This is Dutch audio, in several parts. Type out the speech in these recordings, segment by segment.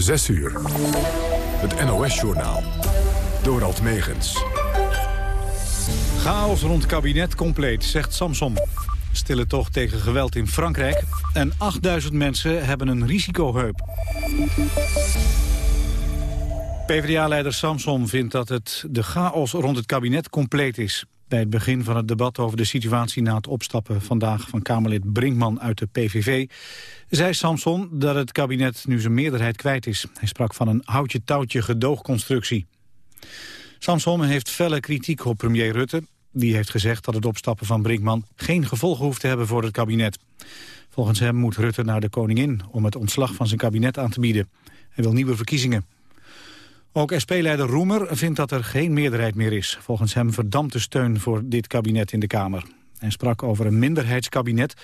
6 uur. Het NOS-journaal. Dorald Megens. Chaos rond kabinet compleet, zegt Samson. Stille tocht tegen geweld in Frankrijk. En 8000 mensen hebben een risicoheup. PvdA-leider Samson vindt dat het de chaos rond het kabinet compleet is. Bij het begin van het debat over de situatie na het opstappen vandaag van Kamerlid Brinkman uit de PVV... zei Samson dat het kabinet nu zijn meerderheid kwijt is. Hij sprak van een houtje-touwtje gedoogconstructie. Samson heeft felle kritiek op premier Rutte. Die heeft gezegd dat het opstappen van Brinkman geen gevolgen hoeft te hebben voor het kabinet. Volgens hem moet Rutte naar de koningin om het ontslag van zijn kabinet aan te bieden. Hij wil nieuwe verkiezingen. Ook SP-leider Roemer vindt dat er geen meerderheid meer is. Volgens hem verdampt steun voor dit kabinet in de Kamer. Hij sprak over een minderheidskabinet,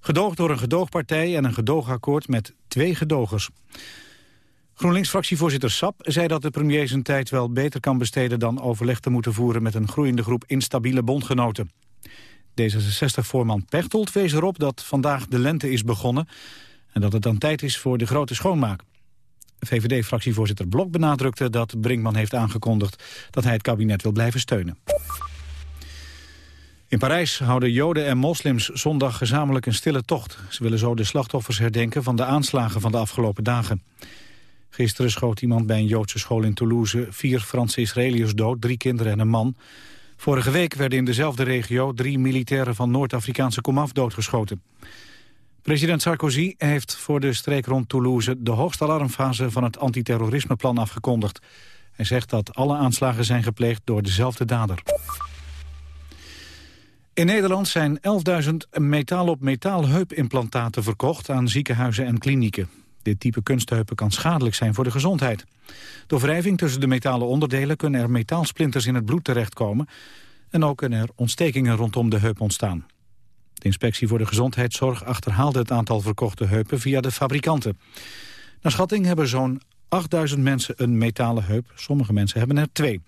gedoogd door een gedoogpartij en een gedoogakkoord met twee gedogers. GroenLinks-fractievoorzitter Sap zei dat de premier zijn tijd wel beter kan besteden dan overleg te moeten voeren met een groeiende groep instabiele bondgenoten. D66-voorman Pechtold wees erop dat vandaag de lente is begonnen en dat het dan tijd is voor de grote schoonmaak. VVD-fractievoorzitter Blok benadrukte dat Brinkman heeft aangekondigd dat hij het kabinet wil blijven steunen. In Parijs houden Joden en moslims zondag gezamenlijk een stille tocht. Ze willen zo de slachtoffers herdenken van de aanslagen van de afgelopen dagen. Gisteren schoot iemand bij een Joodse school in Toulouse vier Franse Israëliërs dood, drie kinderen en een man. Vorige week werden in dezelfde regio drie militairen van Noord-Afrikaanse komaf doodgeschoten. President Sarkozy heeft voor de streek rond Toulouse de hoogste alarmfase van het antiterrorismeplan afgekondigd. Hij zegt dat alle aanslagen zijn gepleegd door dezelfde dader. In Nederland zijn 11.000 metaal-op-metaal heupimplantaten verkocht aan ziekenhuizen en klinieken. Dit type kunstheupen kan schadelijk zijn voor de gezondheid. Door wrijving tussen de metalen onderdelen kunnen er metaalsplinters in het bloed terechtkomen... en ook kunnen er ontstekingen rondom de heup ontstaan. De inspectie voor de gezondheidszorg achterhaalde het aantal verkochte heupen via de fabrikanten. Naar schatting hebben zo'n 8000 mensen een metalen heup. Sommige mensen hebben er twee.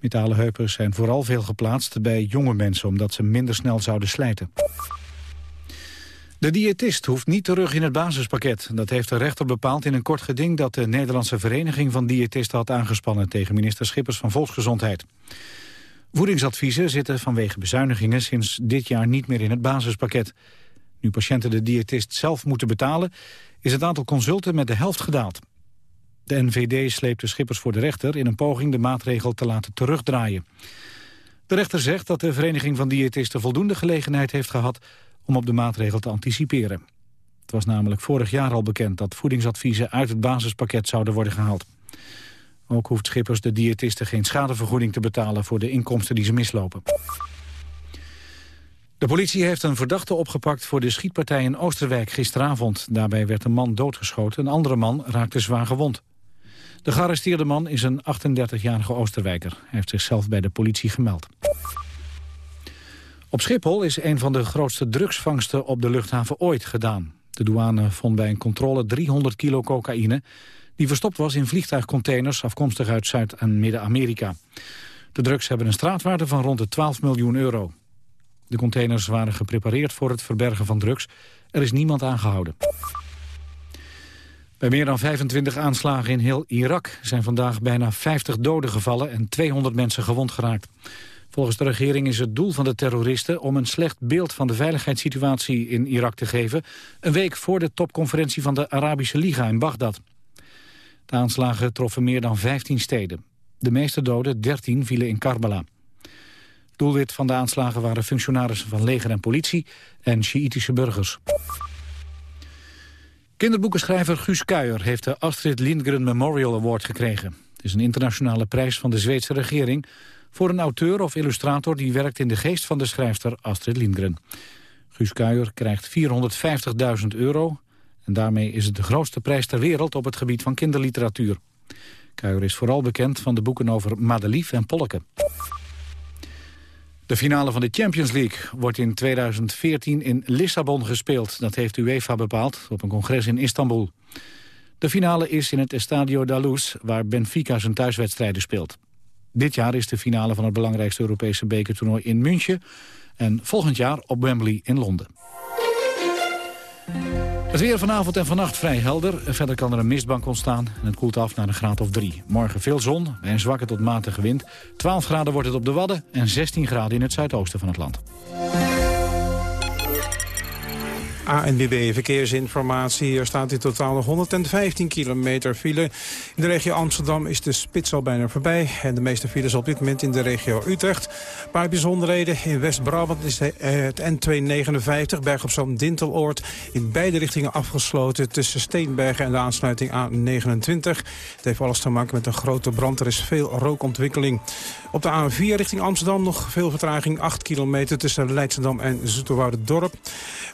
Metalen heupen zijn vooral veel geplaatst bij jonge mensen... omdat ze minder snel zouden slijten. De diëtist hoeft niet terug in het basispakket. Dat heeft de rechter bepaald in een kort geding... dat de Nederlandse Vereniging van Diëtisten had aangespannen... tegen minister Schippers van Volksgezondheid. Voedingsadviezen zitten vanwege bezuinigingen sinds dit jaar niet meer in het basispakket. Nu patiënten de diëtist zelf moeten betalen, is het aantal consulten met de helft gedaald. De NVD sleept de schippers voor de rechter in een poging de maatregel te laten terugdraaien. De rechter zegt dat de Vereniging van Diëtisten voldoende gelegenheid heeft gehad om op de maatregel te anticiperen. Het was namelijk vorig jaar al bekend dat voedingsadviezen uit het basispakket zouden worden gehaald. Ook hoeft Schippers de diëtisten geen schadevergoeding te betalen voor de inkomsten die ze mislopen. De politie heeft een verdachte opgepakt voor de schietpartij in Oosterwijk gisteravond. Daarbij werd een man doodgeschoten, een andere man raakte zwaar gewond. De gearresteerde man is een 38-jarige Oosterwijker. Hij heeft zichzelf bij de politie gemeld. Op Schiphol is een van de grootste drugsvangsten op de luchthaven ooit gedaan. De douane vond bij een controle 300 kilo cocaïne die verstopt was in vliegtuigcontainers afkomstig uit Zuid- en Midden-Amerika. De drugs hebben een straatwaarde van rond de 12 miljoen euro. De containers waren geprepareerd voor het verbergen van drugs. Er is niemand aangehouden. Bij meer dan 25 aanslagen in heel Irak zijn vandaag bijna 50 doden gevallen en 200 mensen gewond geraakt. Volgens de regering is het doel van de terroristen om een slecht beeld van de veiligheidssituatie in Irak te geven, een week voor de topconferentie van de Arabische Liga in Bagdad. De aanslagen troffen meer dan 15 steden. De meeste doden, 13, vielen in Karbala. Doelwit van de aanslagen waren functionarissen van leger en politie en Sjiïtische burgers. Kinderboekenschrijver Guus Kuijer heeft de Astrid Lindgren Memorial Award gekregen. Het is een internationale prijs van de Zweedse regering... voor een auteur of illustrator die werkt in de geest van de schrijfster Astrid Lindgren. Guus Kuijer krijgt 450.000 euro en daarmee is het de grootste prijs ter wereld op het gebied van kinderliteratuur. Kuijer is vooral bekend van de boeken over Madelief en Polke. De finale van de Champions League wordt in 2014 in Lissabon gespeeld. Dat heeft UEFA bepaald op een congres in Istanbul. De finale is in het Estadio da Luz, waar Benfica zijn thuiswedstrijden speelt. Dit jaar is de finale van het belangrijkste Europese bekertoernooi in München... en volgend jaar op Wembley in Londen. Het weer vanavond en vannacht vrij helder. Verder kan er een mistbank ontstaan en het koelt af naar een graad of 3. Morgen veel zon bij een zwakke tot matige wind. 12 graden wordt het op de Wadden en 16 graden in het zuidoosten van het land. ANWB Verkeersinformatie. Er staat in totaal nog 115 kilometer file. In de regio Amsterdam is de spits al bijna voorbij. En de meeste files op dit moment in de regio Utrecht. Een paar bijzonderheden. In West-Brabant is het N259 Berg op Zoom Dinteloord in beide richtingen afgesloten tussen Steenbergen en de aansluiting A29. Het heeft alles te maken met een grote brand. Er is veel rookontwikkeling. Op de A4 richting Amsterdam nog veel vertraging. 8 kilometer tussen Leidschendam en Dorp.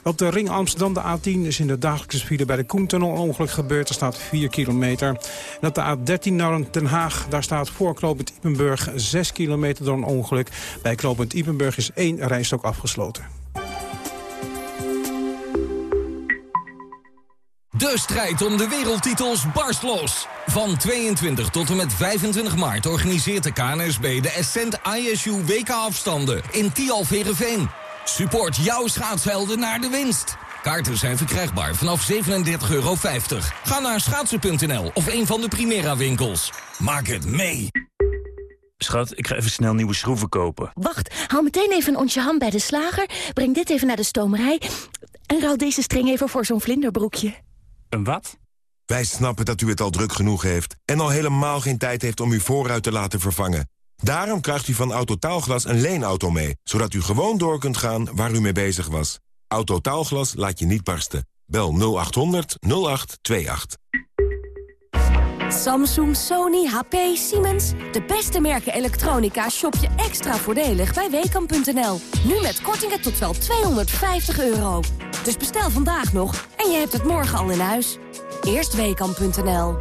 Op de ring Amsterdam, de A10, is in de dagelijkse file bij de Koentunnel ongeluk gebeurd. Er staat 4 kilometer. En de A13 naar Den Haag, daar staat voor knooppunt Ipenburg 6 kilometer door een ongeluk. Bij knooppunt Ipenburg is één rijstok afgesloten. De strijd om de wereldtitels barst los. Van 22 tot en met 25 maart organiseert de KNSB de Ascent ISU WK-afstanden in Tialverenveen. Support jouw schaatshelden naar de winst. Kaarten zijn verkrijgbaar vanaf 37,50 euro. Ga naar schaatsen.nl of een van de Primera winkels. Maak het mee. Schat, ik ga even snel nieuwe schroeven kopen. Wacht, haal meteen even een ontje ham bij de slager. Breng dit even naar de stomerij. En ruil deze string even voor zo'n vlinderbroekje. Een wat? Wij snappen dat u het al druk genoeg heeft... en al helemaal geen tijd heeft om uw voorruit te laten vervangen. Daarom krijgt u van Autotaalglas een leenauto mee... zodat u gewoon door kunt gaan waar u mee bezig was. Autotaalglas laat je niet barsten. Bel 0800 0828. Samsung, Sony, HP, Siemens. De beste merken elektronica shop je extra voordelig bij Weekamp.nl. Nu met kortingen tot wel 250 euro. Dus bestel vandaag nog en je hebt het morgen al in huis. Eerst Weekamp.nl.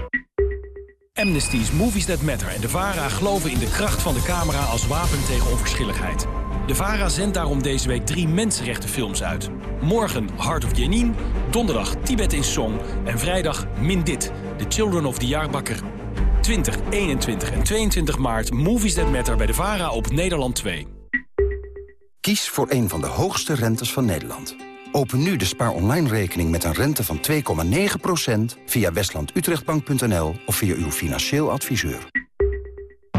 Amnesty's Movies That Matter en de VARA geloven in de kracht van de camera als wapen tegen onverschilligheid. De VARA zendt daarom deze week drie mensenrechtenfilms uit. Morgen Heart of Jenin, donderdag Tibet in Song en vrijdag Mindit, The Children of the Jaarbakker. 20, 21 en 22 maart Movies That Matter bij de VARA op Nederland 2. Kies voor een van de hoogste rentes van Nederland. Open nu de Spaar Online rekening met een rente van 2,9% via westlandutrechtbank.nl of via uw financieel adviseur.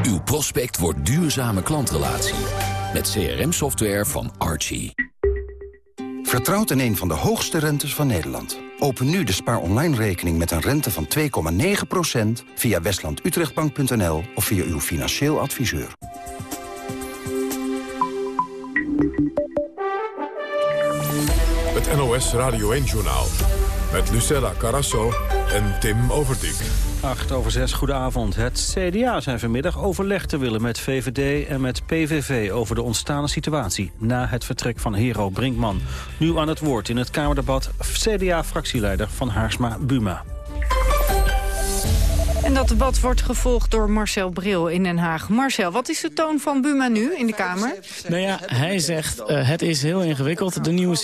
Uw prospect wordt duurzame klantrelatie met CRM-software van Archie. Vertrouwt in een van de hoogste rentes van Nederland. Open nu de Spaar Online rekening met een rente van 2,9% via westlandutrechtbank.nl of via uw financieel adviseur. NOS Radio 1-journaal met Lucella Carasso en Tim Overdijk. 8 over 6, goedenavond. Het CDA zijn vanmiddag overleg te willen met VVD en met PVV... over de ontstane situatie na het vertrek van Hero Brinkman. Nu aan het woord in het Kamerdebat CDA-fractieleider van Haarsma Buma. En dat debat wordt gevolgd door Marcel Bril in Den Haag. Marcel, wat is de toon van Buma nu in de Kamer? Nou ja, hij zegt uh, het is heel ingewikkeld, de nieuwe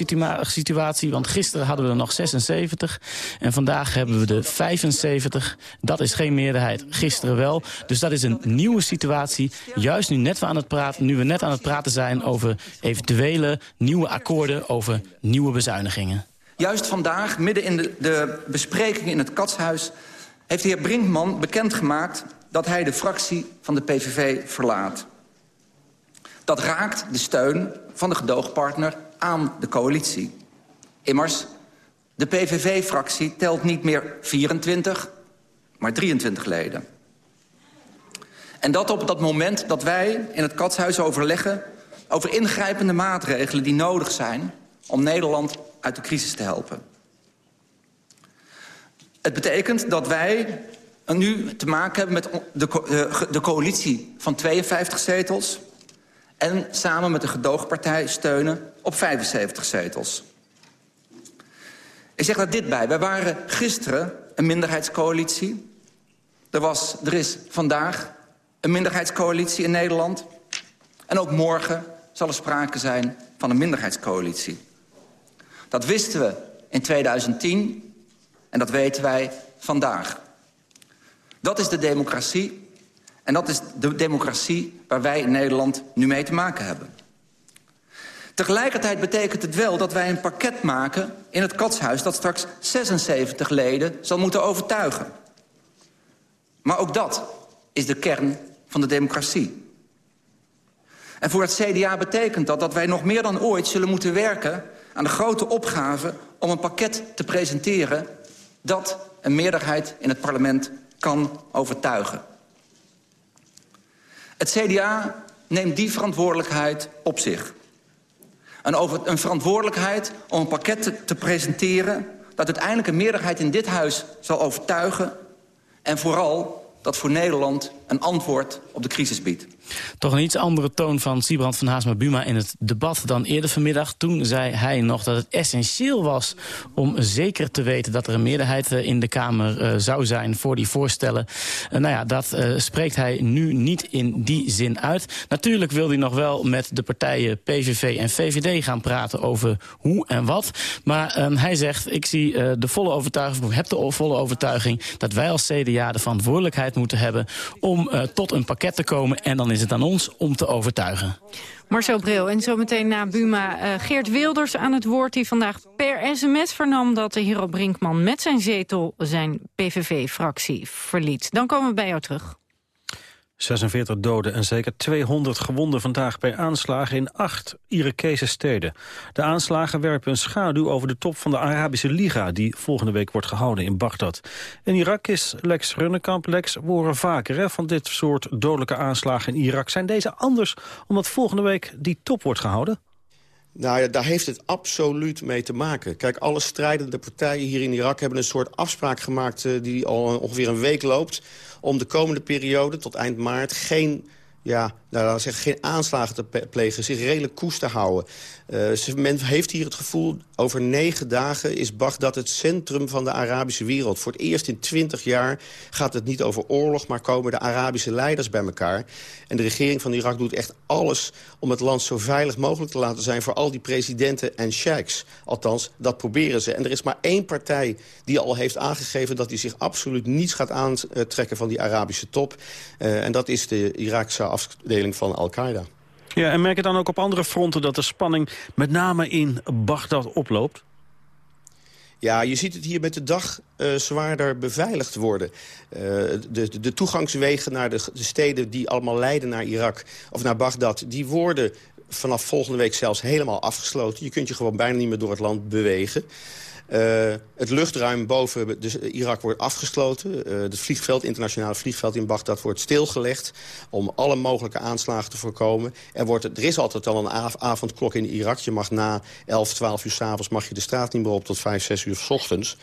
situatie. Want gisteren hadden we er nog 76 en vandaag hebben we de 75. Dat is geen meerderheid, gisteren wel. Dus dat is een nieuwe situatie. Juist nu, net aan het praten, nu we net aan het praten zijn over eventuele nieuwe akkoorden... over nieuwe bezuinigingen. Juist vandaag, midden in de, de bespreking in het Katshuis heeft de heer Brinkman bekendgemaakt dat hij de fractie van de PVV verlaat. Dat raakt de steun van de gedoogpartner aan de coalitie. Immers, de PVV-fractie telt niet meer 24, maar 23 leden. En dat op dat moment dat wij in het katshuis overleggen... over ingrijpende maatregelen die nodig zijn om Nederland uit de crisis te helpen. Het betekent dat wij nu te maken hebben met de, eh, de coalitie van 52 zetels... en samen met de gedoogpartij steunen op 75 zetels. Ik zeg daar dit bij. Wij waren gisteren een minderheidscoalitie. Er, was, er is vandaag een minderheidscoalitie in Nederland. En ook morgen zal er sprake zijn van een minderheidscoalitie. Dat wisten we in 2010 en dat weten wij vandaag. Dat is de democratie. En dat is de democratie waar wij in Nederland nu mee te maken hebben. Tegelijkertijd betekent het wel dat wij een pakket maken in het katshuis... dat straks 76 leden zal moeten overtuigen. Maar ook dat is de kern van de democratie. En voor het CDA betekent dat dat wij nog meer dan ooit zullen moeten werken... aan de grote opgave om een pakket te presenteren... dat een meerderheid in het parlement kan overtuigen. Het CDA neemt die verantwoordelijkheid op zich. Een, over, een verantwoordelijkheid om een pakket te, te presenteren... dat uiteindelijk een meerderheid in dit huis zal overtuigen... en vooral dat voor Nederland een antwoord op de crisis biedt. Toch een iets andere toon van Siebrand van Haasma-Buma in het debat dan eerder vanmiddag. Toen zei hij nog dat het essentieel was om zeker te weten dat er een meerderheid eh, in de Kamer uh, zou zijn voor die voorstellen. Uh, nou ja, dat spreekt hij nu niet in die zin uit. Natuurlijk wil hij nog wel met de partijen PVV en VVD gaan praten over hoe en wat. Maar um, hij zegt, ik zie de volle overtuiging, heb de volle overtuiging dat wij als CDA de verantwoordelijkheid moeten hebben om tot een pakket te komen en dan is het aan ons om te overtuigen. Marcel Bril en zometeen na Buma uh, Geert Wilders aan het woord... die vandaag per sms vernam dat de Hero Brinkman met zijn zetel... zijn PVV-fractie verliet. Dan komen we bij jou terug. 46 doden en zeker 200 gewonden vandaag bij aanslagen in acht Irakese steden. De aanslagen werpen een schaduw over de top van de Arabische Liga... die volgende week wordt gehouden in Bagdad. In Irak is Lex Runnekamp. Lex, horen vaker hè, van dit soort dodelijke aanslagen in Irak. Zijn deze anders omdat volgende week die top wordt gehouden? Nou ja, daar heeft het absoluut mee te maken. Kijk, alle strijdende partijen hier in Irak hebben een soort afspraak gemaakt... Uh, die al ongeveer een week loopt om de komende periode tot eind maart geen ja, nou, zeggen, geen aanslagen te plegen, zich redelijk koest te houden. Uh, men heeft hier het gevoel, over negen dagen is Bagdad het centrum van de Arabische wereld. Voor het eerst in twintig jaar gaat het niet over oorlog, maar komen de Arabische leiders bij elkaar. En de regering van Irak doet echt alles om het land zo veilig mogelijk te laten zijn voor al die presidenten en sheiks. Althans, dat proberen ze. En er is maar één partij die al heeft aangegeven dat hij zich absoluut niets gaat aantrekken van die Arabische top. Uh, en dat is de Iraakse afdeling van Al-Qaeda. Ja, en merk je dan ook op andere fronten dat de spanning met name in Bagdad oploopt? Ja, je ziet het hier met de dag uh, zwaarder beveiligd worden. Uh, de, de, de, toegangswegen naar de, de, steden die allemaal leiden naar Irak... of naar Bagdad, die worden vanaf volgende week zelfs helemaal afgesloten. Je kunt je gewoon bijna niet meer door het land bewegen. Uh, het luchtruim boven Irak wordt afgesloten. Uh, het vliegveld, internationale vliegveld in Bagdad wordt stilgelegd... om alle mogelijke aanslagen te voorkomen. Er, wordt, er is altijd al een av avondklok in Irak. Je mag na 11, 12 uur s'avonds de straat niet meer op tot 5, 6 uur s ochtends.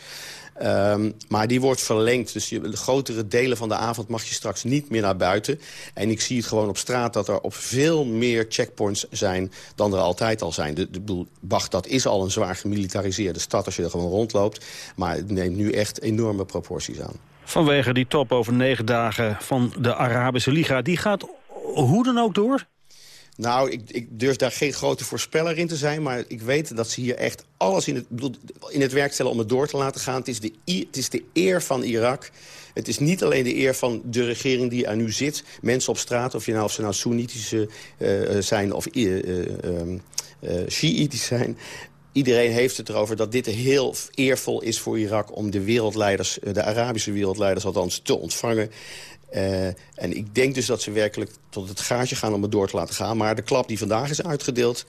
Um, maar die wordt verlengd. Dus je, de grotere delen van de avond mag je straks niet meer naar buiten. En ik zie het gewoon op straat dat er op veel meer checkpoints zijn... dan er altijd al zijn. De, de Bagdad is al een zwaar gemilitariseerde stad als je er gewoon rondloopt. Maar het neemt nu echt enorme proporties aan. Vanwege die top over negen dagen van de Arabische Liga... die gaat hoe dan ook door? Nou, ik, ik, durf daar geen grote voorspeller in te zijn... maar ik weet dat ze hier echt alles in het, bedoel, in het werk stellen om het door te laten gaan. Het is, de, het is de eer van Irak. Het is niet alleen de eer van de regering die er nu zit. Mensen op straat, of, je nou, of ze nou Soenitische uh, zijn of uh, zijn... Iedereen heeft het erover dat dit heel eervol is voor Irak... om de wereldleiders, de Arabische wereldleiders althans, te ontvangen. Uh, en ik denk dus dat ze werkelijk tot het gaatje gaan om het door te laten gaan. Maar de klap die vandaag is uitgedeeld...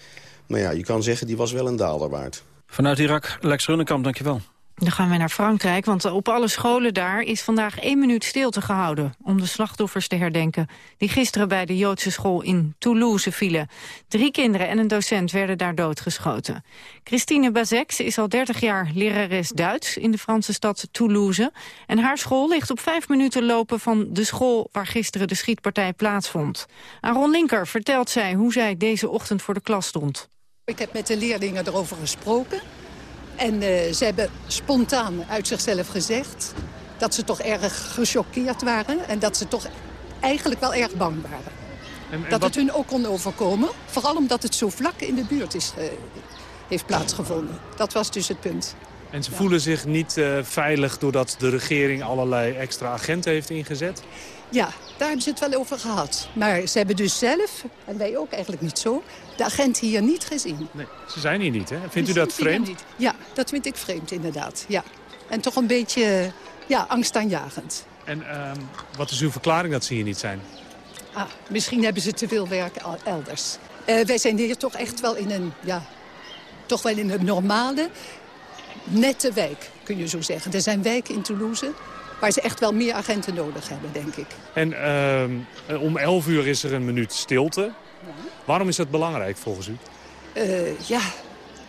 nou ja, je kan zeggen, die was wel een daalder waard. Vanuit Irak, Lex Runnekamp, dankjewel. Dan gaan we naar Frankrijk, want op alle scholen daar is vandaag één minuut stilte gehouden... om de slachtoffers te herdenken die gisteren bij de Joodse school in Toulouse vielen. Drie kinderen en een docent werden daar doodgeschoten. Christine Bazex is al 30 jaar lerares Duits in de Franse stad Toulouse. En haar school ligt op vijf minuten lopen van de school waar gisteren de schietpartij plaatsvond. Aan Ron Linker vertelt zij hoe zij deze ochtend voor de klas stond. Ik heb met de leerlingen erover gesproken... En uh, ze hebben spontaan uit zichzelf gezegd dat ze toch erg gechoqueerd waren... en dat ze toch eigenlijk wel erg bang waren. En, en dat wat... het hun ook kon overkomen. Vooral omdat het zo vlak in de buurt is, uh, heeft plaatsgevonden. Dat was dus het punt. En ze voelen zich niet uh, veilig doordat de regering allerlei extra agenten heeft ingezet? Ja, daar hebben ze het wel over gehad. Maar ze hebben dus zelf, en wij ook eigenlijk niet zo, de agenten hier niet gezien. Nee, ze zijn hier niet, hè? Vindt u dat vreemd? Ja, dat vind ik vreemd inderdaad, ja. En toch een beetje ja, angstaanjagend. En uh, wat is uw verklaring dat ze hier niet zijn? Ah, misschien hebben ze te veel werk elders. Uh, wij zijn hier toch echt wel in een, ja, toch wel in een normale, nette wijk, kun je zo zeggen. Er zijn wijken in Toulouse waar ze echt wel meer agenten nodig hebben, denk ik. En uh, om 11 uur is er een minuut stilte. Ja. Waarom is dat belangrijk volgens u? Uh, ja,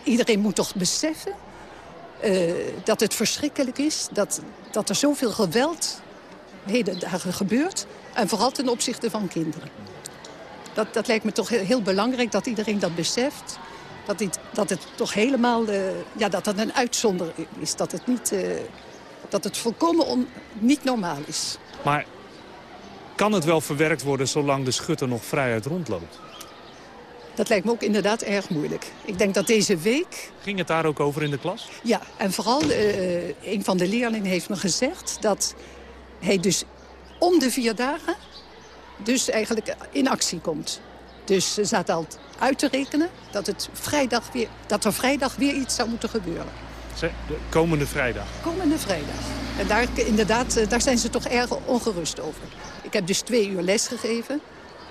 iedereen moet toch beseffen uh, dat het verschrikkelijk is. Dat, dat er zoveel geweld heden dagen gebeurt. En vooral ten opzichte van kinderen. Dat, dat lijkt me toch heel, heel belangrijk dat iedereen dat beseft. Dat, dit, dat het toch helemaal uh, ja, dat dat een uitzondering is. Dat het, niet, uh, dat het volkomen on, niet normaal is. Maar kan het wel verwerkt worden zolang de schutter nog vrijuit rondloopt? Dat lijkt me ook inderdaad erg moeilijk. Ik denk dat deze week... Ging het daar ook over in de klas? Ja, en vooral uh, een van de leerlingen heeft me gezegd... dat hij dus om de vier dagen dus eigenlijk in actie komt. Dus ze zaten al uit te rekenen dat, het vrijdag weer, dat er vrijdag weer iets zou moeten gebeuren. De komende vrijdag? Komende vrijdag. En daar, inderdaad, eh, daar zijn ze toch erg ongerust over. Ik heb dus twee uur les gegeven.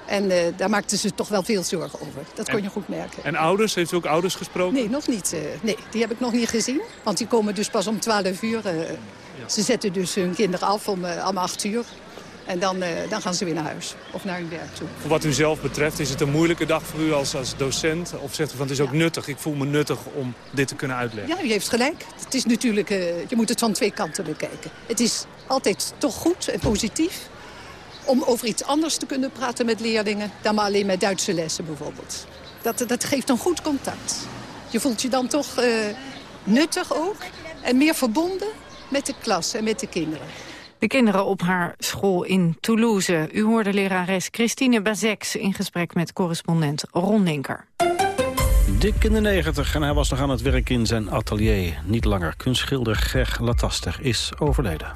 En uh, daar maakten ze toch wel veel zorgen over. Dat kon je goed merken. En ouders? Heeft u ook ouders gesproken? Nee, nog niet. Uh, nee, die heb ik nog niet gezien. Want die komen dus pas om 12 uur. Uh, ja. Ze zetten dus hun kinderen af om, om 8 uur. En dan, uh, dan gaan ze weer naar huis of naar hun werk toe. Voor wat u zelf betreft, is het een moeilijke dag voor u als, als docent? Of zegt u van het is ook ja. nuttig, ik voel me nuttig om dit te kunnen uitleggen? Ja, u heeft gelijk. Het is natuurlijk, uh, je moet het van twee kanten bekijken. Het is altijd toch goed en positief om over iets anders te kunnen praten met leerlingen... dan maar alleen met Duitse lessen bijvoorbeeld. Dat, dat geeft een goed contact. Je voelt je dan toch uh, nuttig ook en meer verbonden met de klas en met de kinderen. De kinderen op haar school in Toulouse. U hoorde lerares Christine Bazeks in gesprek met correspondent Ron Linker. Dik in de negentig en hij was nog aan het werk in zijn atelier. Niet langer. Kunstschilder Greg Lataster is overleden.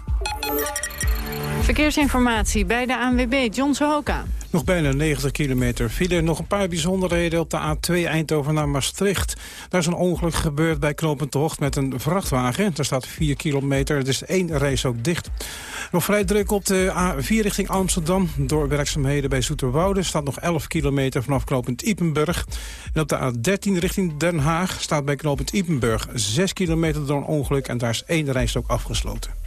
Verkeersinformatie bij de ANWB, John Sohoka. Nog bijna 90 kilometer file. Nog een paar bijzonderheden op de A2 Eindhoven naar Maastricht. Daar is een ongeluk gebeurd bij knooppunt Hocht met een vrachtwagen. Daar staat 4 kilometer, dus één reis ook dicht. Nog vrij druk op de A4 richting Amsterdam. Door werkzaamheden bij Zoeterwoude staat nog 11 kilometer vanaf knooppunt Ipenburg. En op de A13 richting Den Haag staat bij knooppunt Ipenburg 6 kilometer door een ongeluk. En daar is één reis ook afgesloten.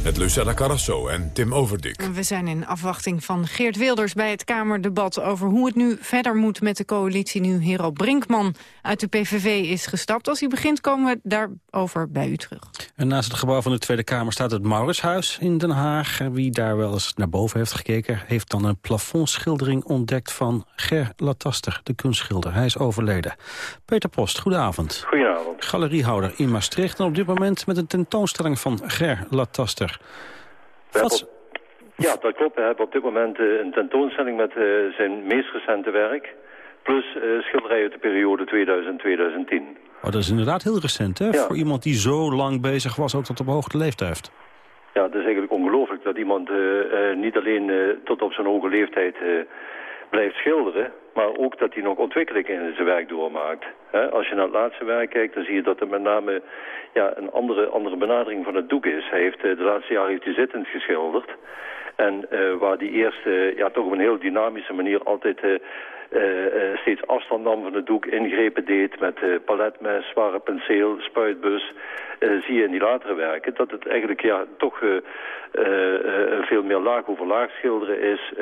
met Lucella Carrasso en Tim Overdik. We zijn in afwachting van Geert Wilders bij het Kamerdebat... over hoe het nu verder moet met de coalitie... nu Hero Brinkman uit de PVV is gestapt. Als hij begint komen we daarover bij u terug. En naast het gebouw van de Tweede Kamer staat het Mauritshuis in Den Haag. Wie daar wel eens naar boven heeft gekeken... heeft dan een plafondschildering ontdekt van Ger Lataster, de kunstschilder. Hij is overleden. Peter Post, goedenavond. Goedenavond. Galeriehouder in Maastricht en op dit moment met een tentoonstelling van Ger Lataster. Wat... Ja, dat klopt. We hebben op dit moment uh, een tentoonstelling met uh, zijn meest recente werk. Plus uh, schilderijen uit de periode 2000-2010. Oh, dat is inderdaad heel recent, hè? Ja. Voor iemand die zo lang bezig was, ook tot op hoogte leeftijd. Ja, het is eigenlijk ongelooflijk dat iemand niet alleen tot op zijn hoge leeftijd blijft schilderen... maar ook dat hij nog ontwikkeling in zijn werk doormaakt. als je naar het laatste werk kijkt, dan zie je dat er met name ja, een andere, andere benadering van het doek is. Hij heeft de laatste jaren heeft hij zittend geschilderd... En uh, waar die eerst ja, toch op een heel dynamische manier altijd uh, steeds afstand nam van het doek, ingrepen deed met paletmes, zware penseel, spuitbus, zie je in die latere werken dat het eigenlijk ja, toch veel meer laag over laag schilderen is,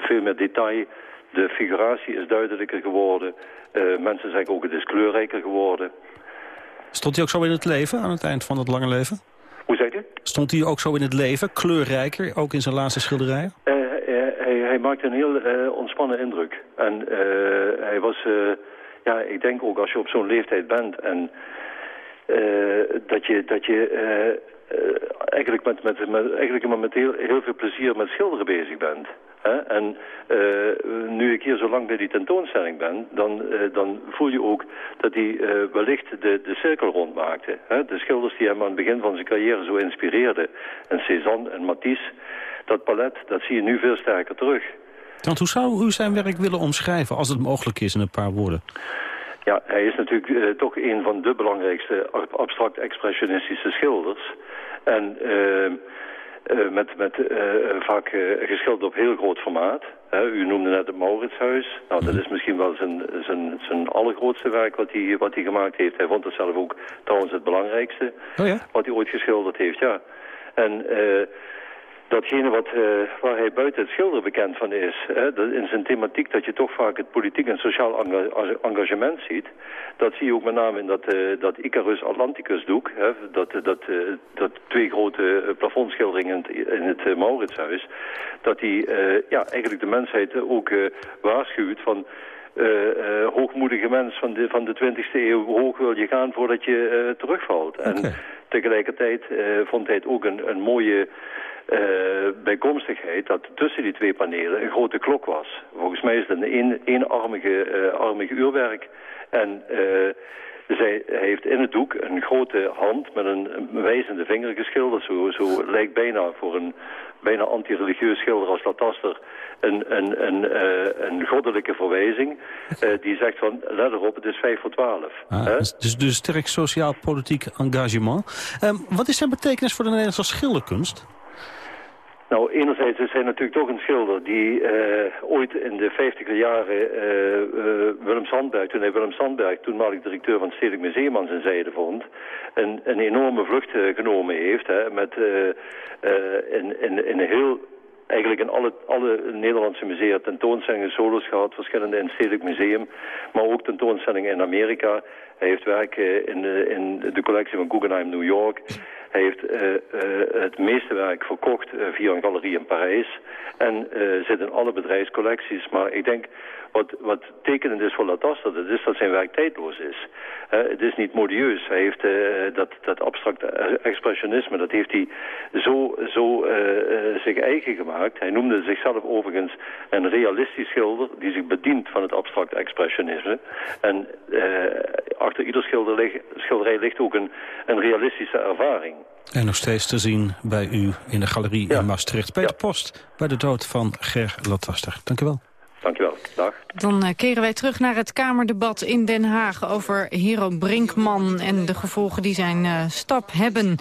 veel meer detail. De figuratie is duidelijker geworden. mensen zeggen ook het is kleurrijker geworden. Stond hij ook zo in het leven aan het eind van het lange leven? Hoe zeg je? Stond hij ook zo in het leven, kleurrijker, ook in zijn laatste schilderijen? Uh, hij, maakte een heel uh, ontspannen indruk. En uh, hij was, ja, ik denk ook als je op zo'n leeftijd bent en dat je, dat je eigenlijk, met, met, met, eigenlijk met heel, heel veel plezier met schilderen bezig bent. En nu ik hier zo lang bij die tentoonstelling ben, dan, dan voel je ook dat hij wellicht de, de cirkel rondmaakte. Hè? De schilders die hem aan het begin van zijn carrière zo inspireerden, en Cézanne en Matisse, dat palet, dat zie je nu veel sterker terug. Want hoe zou u zijn werk willen omschrijven, als het mogelijk is in een paar woorden? Ja, hij is natuurlijk uh, toch een van de belangrijkste abstract expressionistische schilders. En uh, uh, met, met vaak geschilderd op heel groot formaat. u noemde net het Mauritshuis. Nou, dat is misschien wel zijn, zijn, zijn allergrootste werk wat hij, wat hij gemaakt heeft. Hij vond het zelf ook trouwens het belangrijkste oh ja? wat hij ooit geschilderd heeft, ja. En datgene wat, uh, waar hij buiten het schilderen bekend van is, hè, dat in zijn thematiek dat je toch vaak het politiek en sociaal engagement ziet, dat zie je ook met name in dat, uh, dat Icarus Atlanticus doek, hè, dat, dat, uh, dat twee grote plafondschilderingen in het, in Mauritshuis, dat die ja, eigenlijk de mensheid ook waarschuwt van... Hoogmoedige mens van de, van de 20e eeuw, hoog wil je gaan voordat je terugvalt. Okay. En tegelijkertijd vond hij het ook een, een mooie uh, bijkomstigheid dat tussen die twee panelen een grote klok was. Volgens mij is het een een, eenarmige uh, armige uurwerk. En uh, zij heeft in het doek een grote hand met een, wijzende vinger geschilderd. Zo, zo lijkt bijna voor een bijna anti-religieus schilder als Lataster een, een, een, een goddelijke verwijzing. Die zegt van, let erop, het is vijf voor twaalf. Ah, dus, dus, dus sterk sociaal-politiek engagement. Um, wat is zijn betekenis voor de Nederlandse schilderkunst? Nou, enerzijds is hij natuurlijk toch een schilder die uh, ooit in de vijftiger jaren uh, Willem Sandberg, toen hij Willem Sandberg, toenmalig directeur van het Stedelijk Museum aan zijn zijde vond, een, een enorme vlucht genomen heeft. Hè, met in, in, in heel eigenlijk in alle, alle Nederlandse musea tentoonstellingen, solos gehad, verschillende in het Stedelijk Museum, maar ook tentoonstellingen in Amerika. Hij heeft werk in in de collectie van Guggenheim New York. Hij heeft uh, uh, het meeste werk verkocht uh, via een galerie in Parijs. En zit in alle bedrijfscollecties. Maar ik denk, wat, wat tekenend is voor Lataster, dat is dat zijn werk tijdloos is. het is niet modieus. Hij heeft dat, dat abstracte expressionisme, dat heeft hij zo, zo zich eigen gemaakt. Hij noemde zichzelf overigens een realistisch schilder die zich bedient van het abstracte expressionisme. En achter ieder schilderij ligt ook een, een realistische ervaring. En nog steeds te zien bij u in de galerie ja. in Maastricht. Peter ja. Post, bij de dood van Ger Lataster. Dank u wel. Dank u wel. Dag. Dan uh, keren wij terug naar het Kamerdebat in Den Haag... over Hero Brinkman en de gevolgen die zijn uh, stap hebben.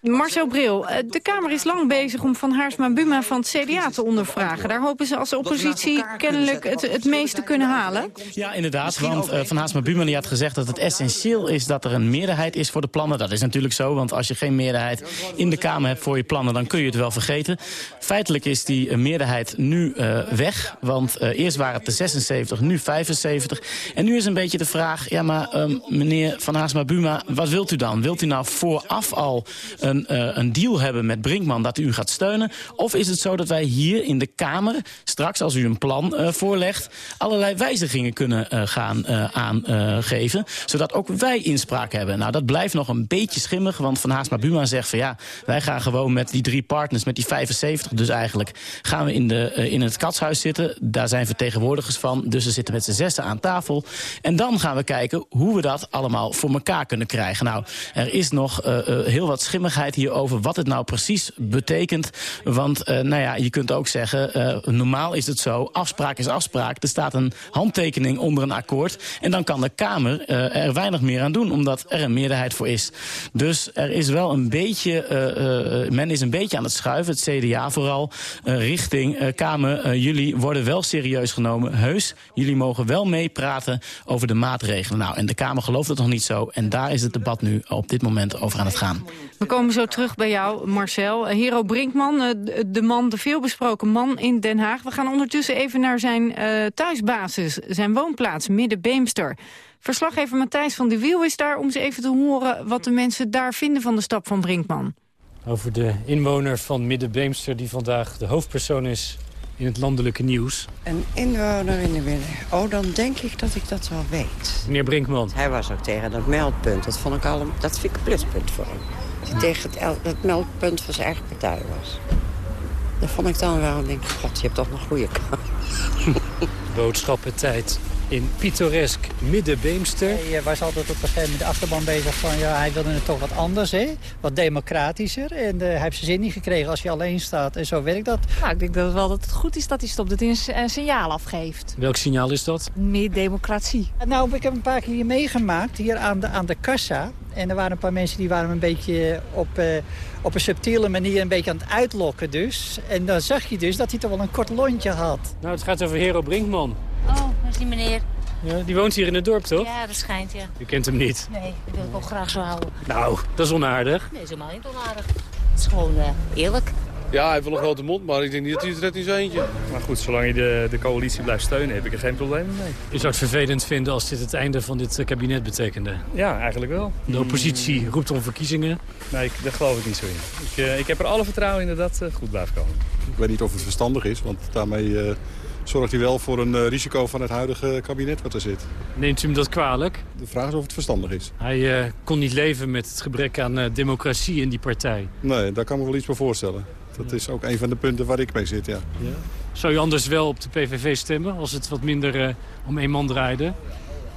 Marcel Bril, de Kamer is lang bezig om Van Haarsma Buma van het CDA te ondervragen. Daar hopen ze als oppositie kennelijk het, het meeste kunnen halen. Ja, inderdaad, want uh, Van Haarsma Buma die had gezegd dat het essentieel is dat er een meerderheid is voor de plannen. Dat is natuurlijk zo, want als je geen meerderheid in de Kamer hebt voor je plannen, dan kun je het wel vergeten. Feitelijk is die meerderheid nu uh, weg, want uh, eerst waren het de 76, nu 75. En nu is een beetje de vraag, ja maar um, meneer Van Haarsma Buma, wat wilt u dan? Wilt u nou vooraf al een, uh, een deal hebben met Brinkman dat u gaat steunen? Of is het zo dat wij hier in de Kamer, straks als u een plan uh, voorlegt... allerlei wijzigingen kunnen uh, gaan aangeven, zodat ook wij inspraak hebben? Nou, dat blijft nog een beetje schimmig, want Van Haasma Buma zegt van... ja, wij gaan gewoon met die drie partners, met die 75 dus eigenlijk... gaan we in, de, in het katshuis zitten, daar zijn vertegenwoordigers van... dus we zitten met z'n zessen aan tafel. En dan gaan we kijken hoe we dat allemaal voor elkaar kunnen krijgen. Nou, er is nog heel wat schimmigheid hierover wat het nou precies betekent. Want uh, nou ja, je kunt ook zeggen, uh, normaal is het zo, afspraak is afspraak. Er staat een handtekening onder een akkoord. En dan kan de Kamer uh, er weinig meer aan doen, omdat er een meerderheid voor is. Dus er is wel een beetje, men is een beetje aan het schuiven, het CDA vooral, richting Kamer. jullie worden wel serieus genomen, heus. Jullie mogen wel meepraten over de maatregelen. Nou, en de Kamer gelooft het nog niet zo. En daar is het debat nu op dit moment over aan het gaan. We komen zo terug bij jou, Marcel. Hero Brinkman, de man, de veelbesproken man in Den Haag. We gaan ondertussen even naar zijn uh, thuisbasis, zijn woonplaats, Middenbeemster. Verslaggever Matthijs van de Wiel is daar om eens even te horen... wat de mensen daar vinden van de stap van Brinkman. Over de inwoner van Middenbeemster die vandaag de hoofdpersoon is in het landelijke nieuws. Een inwoner in de midden. Oh, dan denk ik dat ik dat wel weet. Meneer Brinkman. Hij was ook tegen dat meldpunt. Dat vond ik al een, dat vind ik een pluspunt voor hem. Tegen het, het meldpunt van zijn eigen partij was. Dat vond ik dan wel. Ik denk, god, je hebt toch nog goede kant. Boodschappentijd in pittoresk Middenbeemster. Je was altijd op een gegeven moment de achterban bezig van... ja, hij wilde het toch wat anders, hè? wat democratischer. En uh, hij heeft zijn zin niet gekregen als je alleen staat. En zo werkt dat. Nou, ik denk dat het wel dat het goed is dat hij stopt. Dat hij een, een signaal afgeeft. Welk signaal is dat? Meer democratie. Nou, ik heb een paar keer hier meegemaakt, hier aan de, aan de kassa. En er waren een paar mensen die waren een beetje op, uh, op een subtiele manier een beetje aan het uitlokken dus. En dan zag je dus dat hij toch wel een kort lontje had. Nou, het gaat over Hero Brinkman. Dat is die meneer. Ja, die woont hier in het dorp, toch? Ja, dat schijnt, ja. U kent hem niet? Nee, dat wil ik ook graag zo houden. Nou, dat is onaardig. Nee, dat is helemaal niet onaardig. Het is gewoon uh, eerlijk. Ja, hij heeft wel een grote mond, maar ik denk niet dat hij het redt in zijn eentje. Maar goed, zolang je de, de coalitie blijft steunen, heb ik er geen probleem mee. U zou het vervelend vinden als dit het einde van dit kabinet betekende? Ja, eigenlijk wel. De oppositie roept om verkiezingen? Nee, ik, daar geloof ik niet zo in. Ik, uh, ik heb er alle vertrouwen in dat dat uh, goed blijft komen. Ik weet niet of het verstandig is, want daarmee uh, zorgt hij wel voor een risico van het huidige kabinet wat er zit. Neemt u hem dat kwalijk? De vraag is of het verstandig is. Hij kon niet leven met het gebrek aan democratie in die partij. Nee, daar kan me wel iets bij voorstellen. Dat is ook een van de punten waar ik mee zit, ja. ja. Zou je anders wel op de PVV stemmen als het wat minder uh, om één man draaide?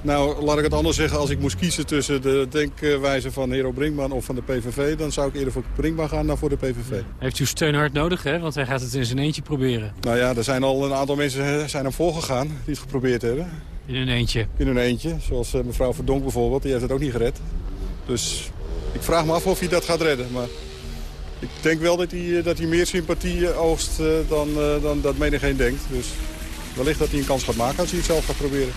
Nou, laat ik het anders zeggen. Als ik moest kiezen tussen de denkwijze van Hero Brinkman of van de PVV... dan zou ik eerder voor Brinkman gaan dan voor de PVV. Heeft u steun hard nodig, hè? Want hij gaat het in zijn eentje proberen. Nou ja, er zijn al een aantal mensen zijn hem voorgegaan die het geprobeerd hebben. In een eentje? In een eentje. Zoals uh, mevrouw Verdonk bijvoorbeeld. Die heeft het ook niet gered. Dus ik vraag me af of hij dat gaat redden. Maar ik denk wel dat hij, dat hij meer sympathie oogst dan, dan dat menigeen denkt. Dus wellicht dat hij een kans gaat maken als hij het zelf gaat proberen.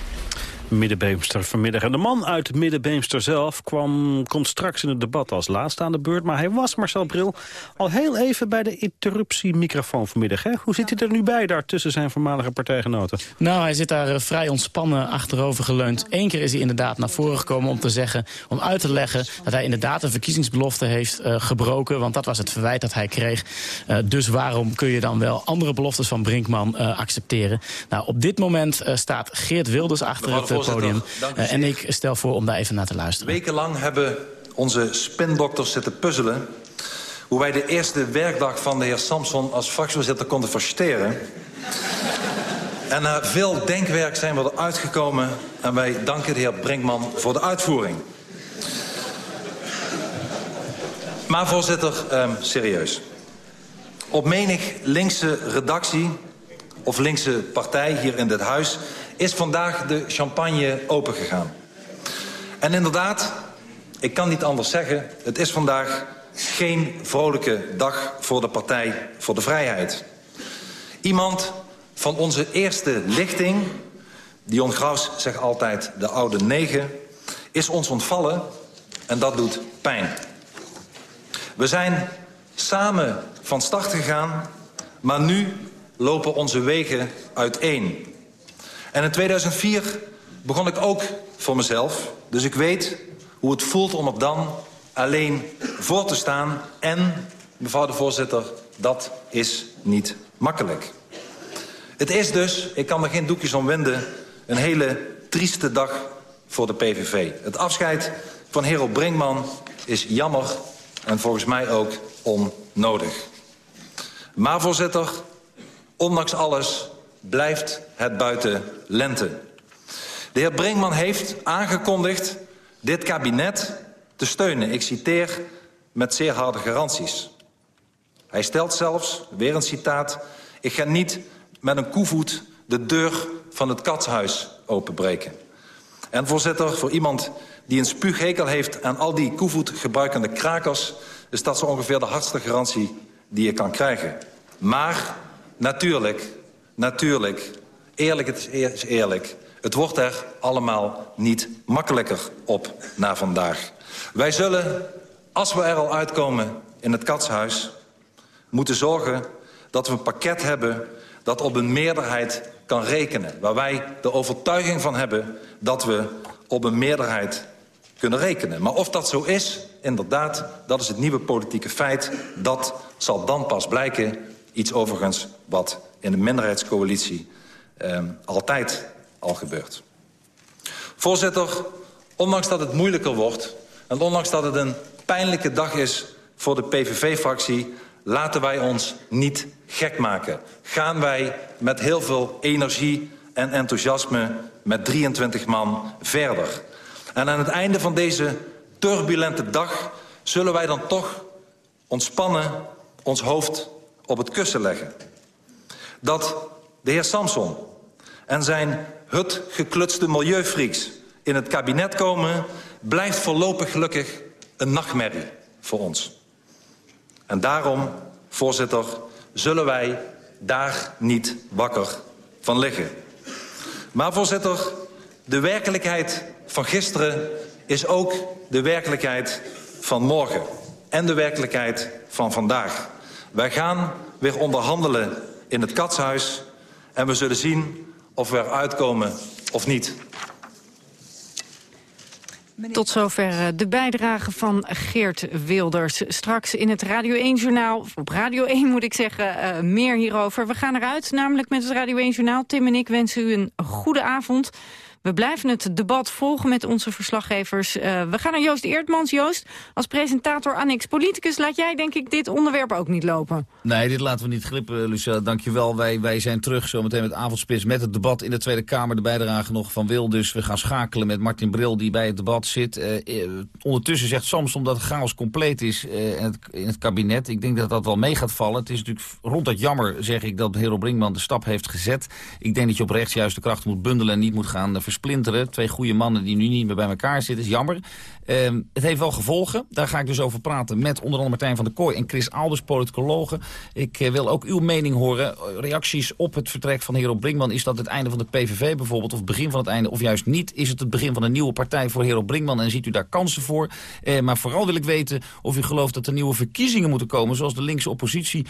Middenbeemster vanmiddag. En de man uit Middenbeemster zelf kwam, komt straks in het debat als laatste aan de beurt. Maar hij was, Marcel Bril, al heel even bij de interruptiemicrofoon vanmiddag. Hè? Hoe zit hij er nu bij daar tussen zijn voormalige partijgenoten? Nou, hij zit daar uh, vrij ontspannen achterover geleund. Eén keer is hij inderdaad naar voren gekomen om te zeggen, om uit te leggen dat hij inderdaad een verkiezingsbelofte heeft uh, gebroken. Want dat was het verwijt dat hij kreeg. Uh, dus waarom kun je dan wel andere beloftes van Brinkman accepteren? Nou, op dit moment staat Geert Wilders achter het podium. Uh, en ik stel voor om daar even naar te luisteren. Wekenlang hebben onze spindokters zitten puzzelen... hoe wij de eerste werkdag van de heer Samson als fractievoorzitter konden versteren. en na veel denkwerk zijn we eruit gekomen... en wij danken de heer Brinkman voor de uitvoering. Maar voorzitter, um, serieus. Op menig linkse redactie of linkse partij hier in dit huis is vandaag de champagne opengegaan. En inderdaad, ik kan niet anders zeggen... het is vandaag geen vrolijke dag voor de Partij voor de Vrijheid. Iemand van onze eerste lichting... Dion Graus zegt altijd de oude negen... is ons ontvallen en dat doet pijn. We zijn samen van start gegaan... maar nu lopen onze wegen uiteen. En in 2004 begon ik ook voor mezelf. Dus ik weet hoe het voelt om er dan alleen voor te staan. En, mevrouw de voorzitter, dat is niet makkelijk. Het is dus, ik kan er geen doekjes om winden... een hele trieste dag voor de PVV. Het afscheid van Hero Brinkman is jammer en volgens mij ook onnodig. Maar voorzitter, ondanks alles blijft het buiten lente. De heer Brinkman heeft aangekondigd dit kabinet te steunen. Ik citeer met zeer harde garanties. Hij stelt zelfs, weer een citaat... ik ga niet met een koevoet de deur van het katshuis openbreken. En voorzitter, voor iemand die een spuughekel heeft... aan al die koevoet gebruikende krakers... is dat zo ongeveer de hardste garantie die je kan krijgen. Maar natuurlijk Natuurlijk, eerlijk het is eerlijk. Het wordt er allemaal niet makkelijker op na vandaag. Wij zullen, als we er al uitkomen in het katshuis... moeten zorgen dat we een pakket hebben dat op een meerderheid kan rekenen. Waar wij de overtuiging van hebben dat we op een meerderheid kunnen rekenen. Maar of dat zo is, inderdaad, dat is het nieuwe politieke feit. Dat zal dan pas blijken. Iets overigens wat in de minderheidscoalitie eh, altijd al gebeurt. Voorzitter, ondanks dat het moeilijker wordt... en ondanks dat het een pijnlijke dag is voor de PVV-fractie... laten wij ons niet gek maken. Gaan wij met heel veel energie en enthousiasme met 23 man verder. En aan het einde van deze turbulente dag zullen wij dan toch ontspannen ons hoofd op het kussen leggen. Dat de heer Samson en zijn hutgeklutste milieufreaks in het kabinet komen... blijft voorlopig gelukkig een nachtmerrie voor ons. En daarom, voorzitter, zullen wij daar niet wakker van liggen. Maar voorzitter, de werkelijkheid van gisteren is ook de werkelijkheid van morgen. En de werkelijkheid van vandaag. Wij gaan weer onderhandelen in het katshuis. En we zullen zien of we eruit komen of niet. Tot zover eh, de bijdrage van Geert Wilders. Straks in het Radio 1-journaal, op Radio 1 moet ik zeggen, uh, meer hierover. We gaan eruit, namelijk met het Radio 1-journaal. Tim en ik wensen u een goede avond. We blijven het debat volgen met onze verslaggevers. Uh, we gaan naar Joost Eertmans. Joost, als presentator Annex Politicus... laat jij denk ik dit onderwerp ook niet lopen. Nee, dit laten we niet glippen, Lucella. Dankjewel. Wij, wij zijn terug zometeen met avondspits... met het debat in de Tweede Kamer. De bijdrage nog van Wil. Dus we gaan schakelen met Martin Bril, die bij het debat zit. Uh, ondertussen zegt Samson dat het chaos compleet is in, het, in, het, kabinet. Ik denk dat dat wel mee gaat vallen. Het is natuurlijk ronduit jammer, zeg ik, dat Hero Brinkman de stap heeft gezet. Ik denk dat je oprecht juist de krachten moet bundelen... en niet moet gaan verspreiden splinteren. Twee goede mannen die nu niet meer bij elkaar zitten. is jammer. Uh, het heeft wel gevolgen. Daar ga ik dus over praten met onder andere Martijn van der Kooi en Chris Alders, politicologen. Ik uh, wil ook uw mening horen. Reacties op het vertrek van Hero Brinkman. Is dat het einde van de PVV bijvoorbeeld? Of begin van het einde? Of juist niet? Is het het begin van een nieuwe partij voor Hero Brinkman? En ziet u daar kansen voor? Uh, maar vooral wil ik weten of u gelooft dat er nieuwe verkiezingen moeten komen. Zoals de linkse oppositie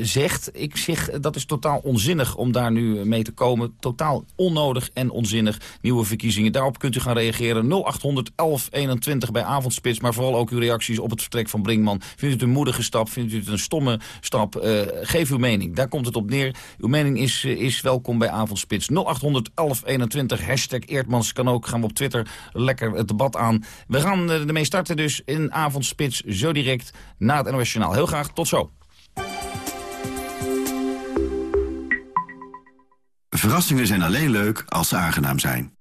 zegt. Ik zeg dat is totaal onzinnig om daar nu mee te komen. Totaal onnodig en onzinnig nieuwe verkiezingen. Daarop kunt u gaan reageren. 0800 1121 bij Avondspits. Maar vooral ook uw reacties op het vertrek van Brinkman. Vindt u het een moedige stap? Vindt u het een stomme stap? Uh, geef uw mening. Daar komt het op neer. Uw mening is, uh, is welkom bij Avondspits. 0800 1121. Hashtag Eertmans kan ook. Gaan we op Twitter lekker het debat aan. We gaan uh, ermee starten dus in Avondspits. Zo direct na het NOS. Heel graag. Tot zo. Verrassingen zijn alleen leuk als ze aangenaam zijn.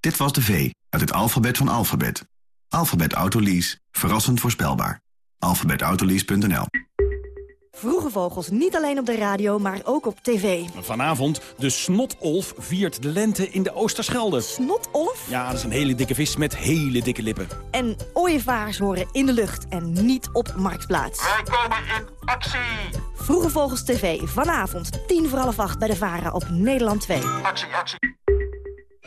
Dit was de V uit het alfabet van alfabet. Alfabet Autolease. Verrassend voorspelbaar. alfabetautolease.nl Vroege vogels niet alleen op de radio, maar ook op tv. Vanavond, de snotolf viert de lente in de Oosterschelde. Snotolf? Ja, dat is een hele dikke vis met hele dikke lippen. En ooievaars horen in de lucht en niet op Marktplaats. Wij komen in actie! Vroege Vogels TV, vanavond, tien voor half acht bij de Vara op Nederland 2. Actie, actie.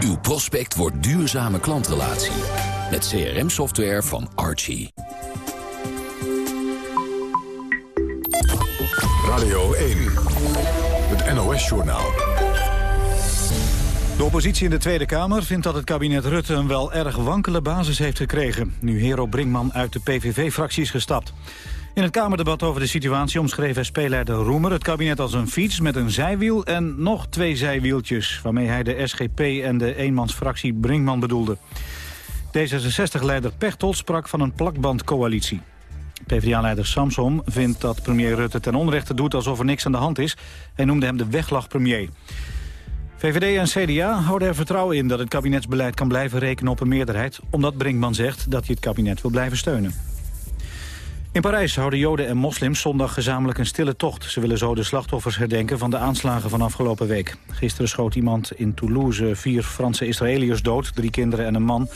Uw prospect wordt duurzame klantrelatie. Met CRM-software van Archie. Radio 1. Het NOS-journaal. De oppositie in de Tweede Kamer vindt dat het kabinet Rutte een wel erg wankele basis heeft gekregen... nu Hero Brinkman uit de PVV-fractie is gestapt. In het Kamerdebat over de situatie omschreef SP-leider Roemer het kabinet als een fiets met een zijwiel en nog twee zijwieltjes... waarmee hij de SGP en de eenmansfractie Brinkman bedoelde. D66-leider Pechtold sprak van een plakbandcoalitie. PvdA-leider Samsom vindt dat premier Rutte ten onrechte doet alsof er niks aan de hand is. Hij noemde hem de weglagpremier. VVD en CDA houden er vertrouwen in dat het kabinetsbeleid kan blijven rekenen op een meerderheid... omdat Brinkman zegt dat hij het kabinet wil blijven steunen. In Parijs houden Joden en moslims zondag gezamenlijk een stille tocht. Ze willen zo de slachtoffers herdenken van de aanslagen van afgelopen week. Gisteren schoot iemand in Toulouse vier Franse Israëliërs dood, drie kinderen en een man.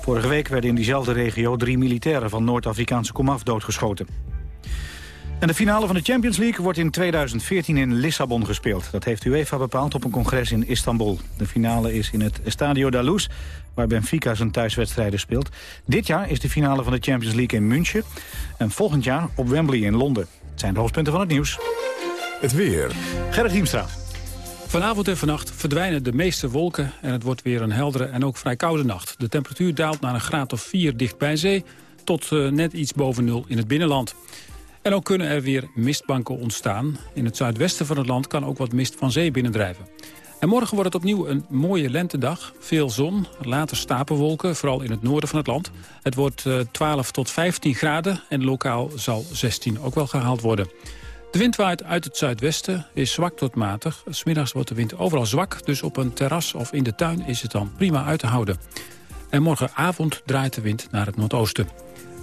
Vorige week werden in diezelfde regio drie militairen van Noord-Afrikaanse komaf doodgeschoten. En de finale van de Champions League wordt in 2014 in Lissabon gespeeld. Dat heeft UEFA bepaald op een congres in Istanbul. De finale is in het Estadio da Luz, waar Benfica zijn thuiswedstrijden speelt. Dit jaar is de finale van de Champions League in München. En volgend jaar op Wembley in Londen. Het zijn de hoofdpunten van het nieuws. Het weer. Gerrit Hiemstra. Vanavond en vannacht verdwijnen de meeste wolken en het wordt weer een heldere en ook vrij koude nacht. De temperatuur daalt naar een graad of 4 dicht bij zee tot uh, net iets boven nul in het binnenland. En ook kunnen er weer mistbanken ontstaan. In het zuidwesten van het land kan ook wat mist van zee binnendrijven. En morgen wordt het opnieuw een mooie lentedag. Veel zon, later stapelwolken, vooral in het noorden van het land. Het wordt uh, 12 tot 15 graden en lokaal zal 16 ook wel gehaald worden. De wind waait uit het zuidwesten, is zwak tot matig. Smiddags wordt de wind overal zwak, dus op een terras of in de tuin is het dan prima uit te houden. En morgenavond draait de wind naar het noordoosten.